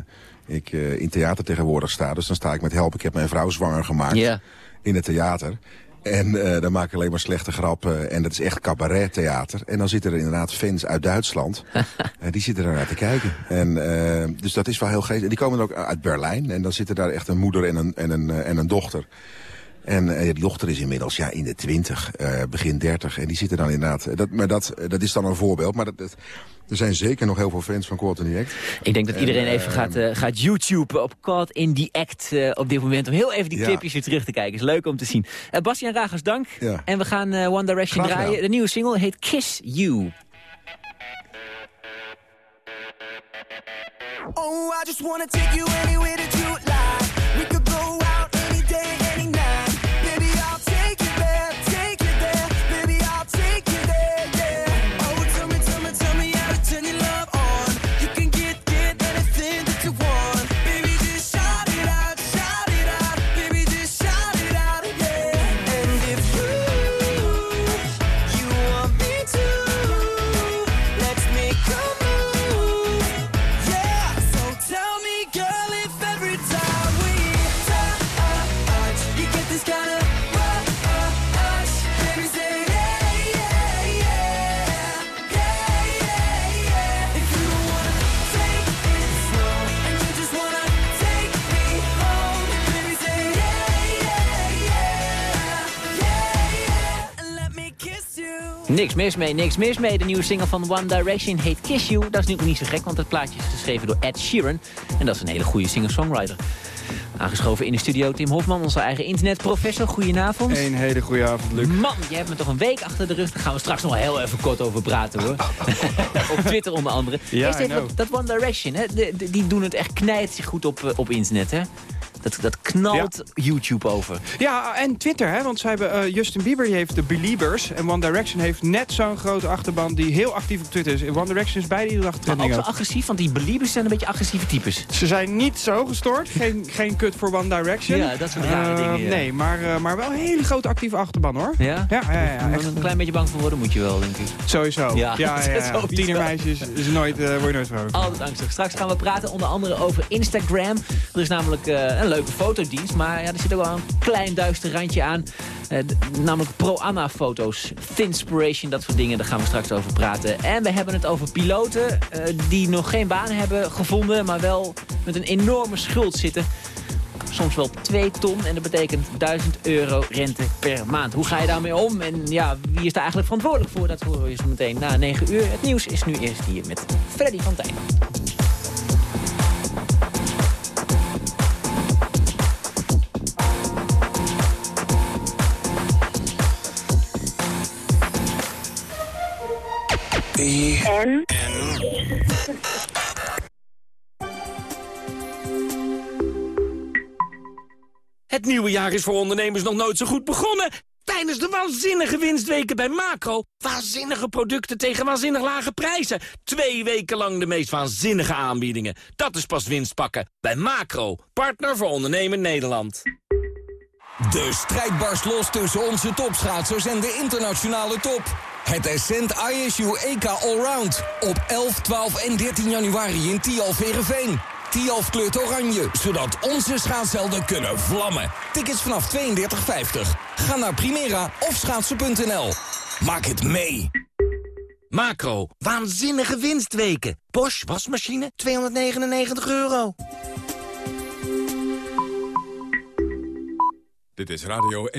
ik in theater tegenwoordig sta. Dus dan sta ik met help. Ik heb mijn vrouw zwanger gemaakt in het theater. En uh, dan maak ik alleen maar slechte grappen. En dat is echt cabaret-theater. En dan zitten er inderdaad fans uit Duitsland. [LAUGHS] en die zitten daar naar te kijken. En, uh, dus dat is wel heel geestig. En die komen ook uit Berlijn. En dan zitten daar echt een moeder en een, en een, en een dochter. En uh, die dochter is inmiddels ja, in de twintig, uh, begin dertig. En die zitten dan inderdaad... Dat, maar dat, dat is dan een voorbeeld. Maar dat, dat, er zijn zeker nog heel veel fans van Caught in the Act. Ik denk dat en, iedereen even gaat, uh, gaat YouTube op Caught in the Act uh, op dit moment. Om heel even die clipjes ja. weer terug te kijken. Is leuk om te zien. Uh, Bastiaan Ragers, dank. Ja. En we gaan One Direction Graag draaien. wel. De nieuwe single heet Kiss You. Oh, I just wanna take you anywhere that you like. Niks mis mee, niks mis mee. De nieuwe single van One Direction heet Kiss You. Dat is nu ook niet zo gek, want het plaatje is geschreven door Ed Sheeran. En dat is een hele goede singer-songwriter. Aangeschoven in de studio Tim Hofman, onze eigen internetprofessor. Goedenavond. Een hele goede avond, Luc. Man, je hebt me toch een week achter de rug. Daar gaan we straks nog wel heel even kort over praten, hoor. [LAUGHS] op Twitter onder andere. Ja, Eerst I even know. dat, One Direction, hè, de- de- die doen het echt knijt zich goed op, eh, op internet, hè? Dat, dat knalt YouTube over. Ja, en Twitter, hè, want zij hebben, eh, Justin Bieber heeft de Beliebers... en One Direction heeft net zo'n grote achterban die heel actief op Twitter is. One Direction is beide iedere dag Maar trending zo ook. agressief, want die believers zijn een beetje agressieve types. Ze zijn niet zo gestoord. Geen, geen kut voor One Direction. Ja, dat soort rare Eh, dingen, ja. Nee, maar, eh, maar wel een hele grote actieve achterban, hoor. Ja? Ja, ja, ja. Echt. een klein beetje bang voor worden moet je wel, denk ik. Sowieso. Ja, Ja. [LAUGHS] Tienermeisjes is nooit, eh, word je nooit vrolijk. Altijd angstig. Straks gaan we praten onder andere over Instagram. Er is namelijk een leuke fotodienst, maar ja, er zit ook wel een klein duister randje aan. Eh, namelijk pro-Anna-foto's, Thinspiration, dat soort dingen. Daar gaan we straks over praten. En we hebben het over piloten eh, die nog geen baan hebben gevonden, maar wel met een enorme schuld zitten. Soms wel 2 ton en dat betekent 1000 euro rente per maand. Hoe ga je daarmee om? En ja, wie is daar eigenlijk verantwoordelijk voor? Dat horen we zo meteen na 9 uur. Het nieuws is nu eerst hier met Freddy van Tijn. Het nieuwe jaar is voor ondernemers nog nooit zo goed begonnen. Tijdens de waanzinnige winstweken bij Macro. Waanzinnige producten tegen waanzinnig lage prijzen. Twee weken lang de meest waanzinnige aanbiedingen. Dat is pas winst pakken. Bij Macro, partner voor ondernemen Nederland. De strijd barst los tussen onze topschaatsers en de internationale top. Het Ascent ISU EK Allround. Op 11, 12 en 13 januari in Tialf Verenveen. Tialf kleurt oranje, zodat onze schaatshelden kunnen vlammen. Tickets vanaf 32,50. Ga naar Primera of schaatsen.nl. Maak het mee. Macro, waanzinnige winstweken. Bosch wasmachine, 299 euro. Dit is Radio 1.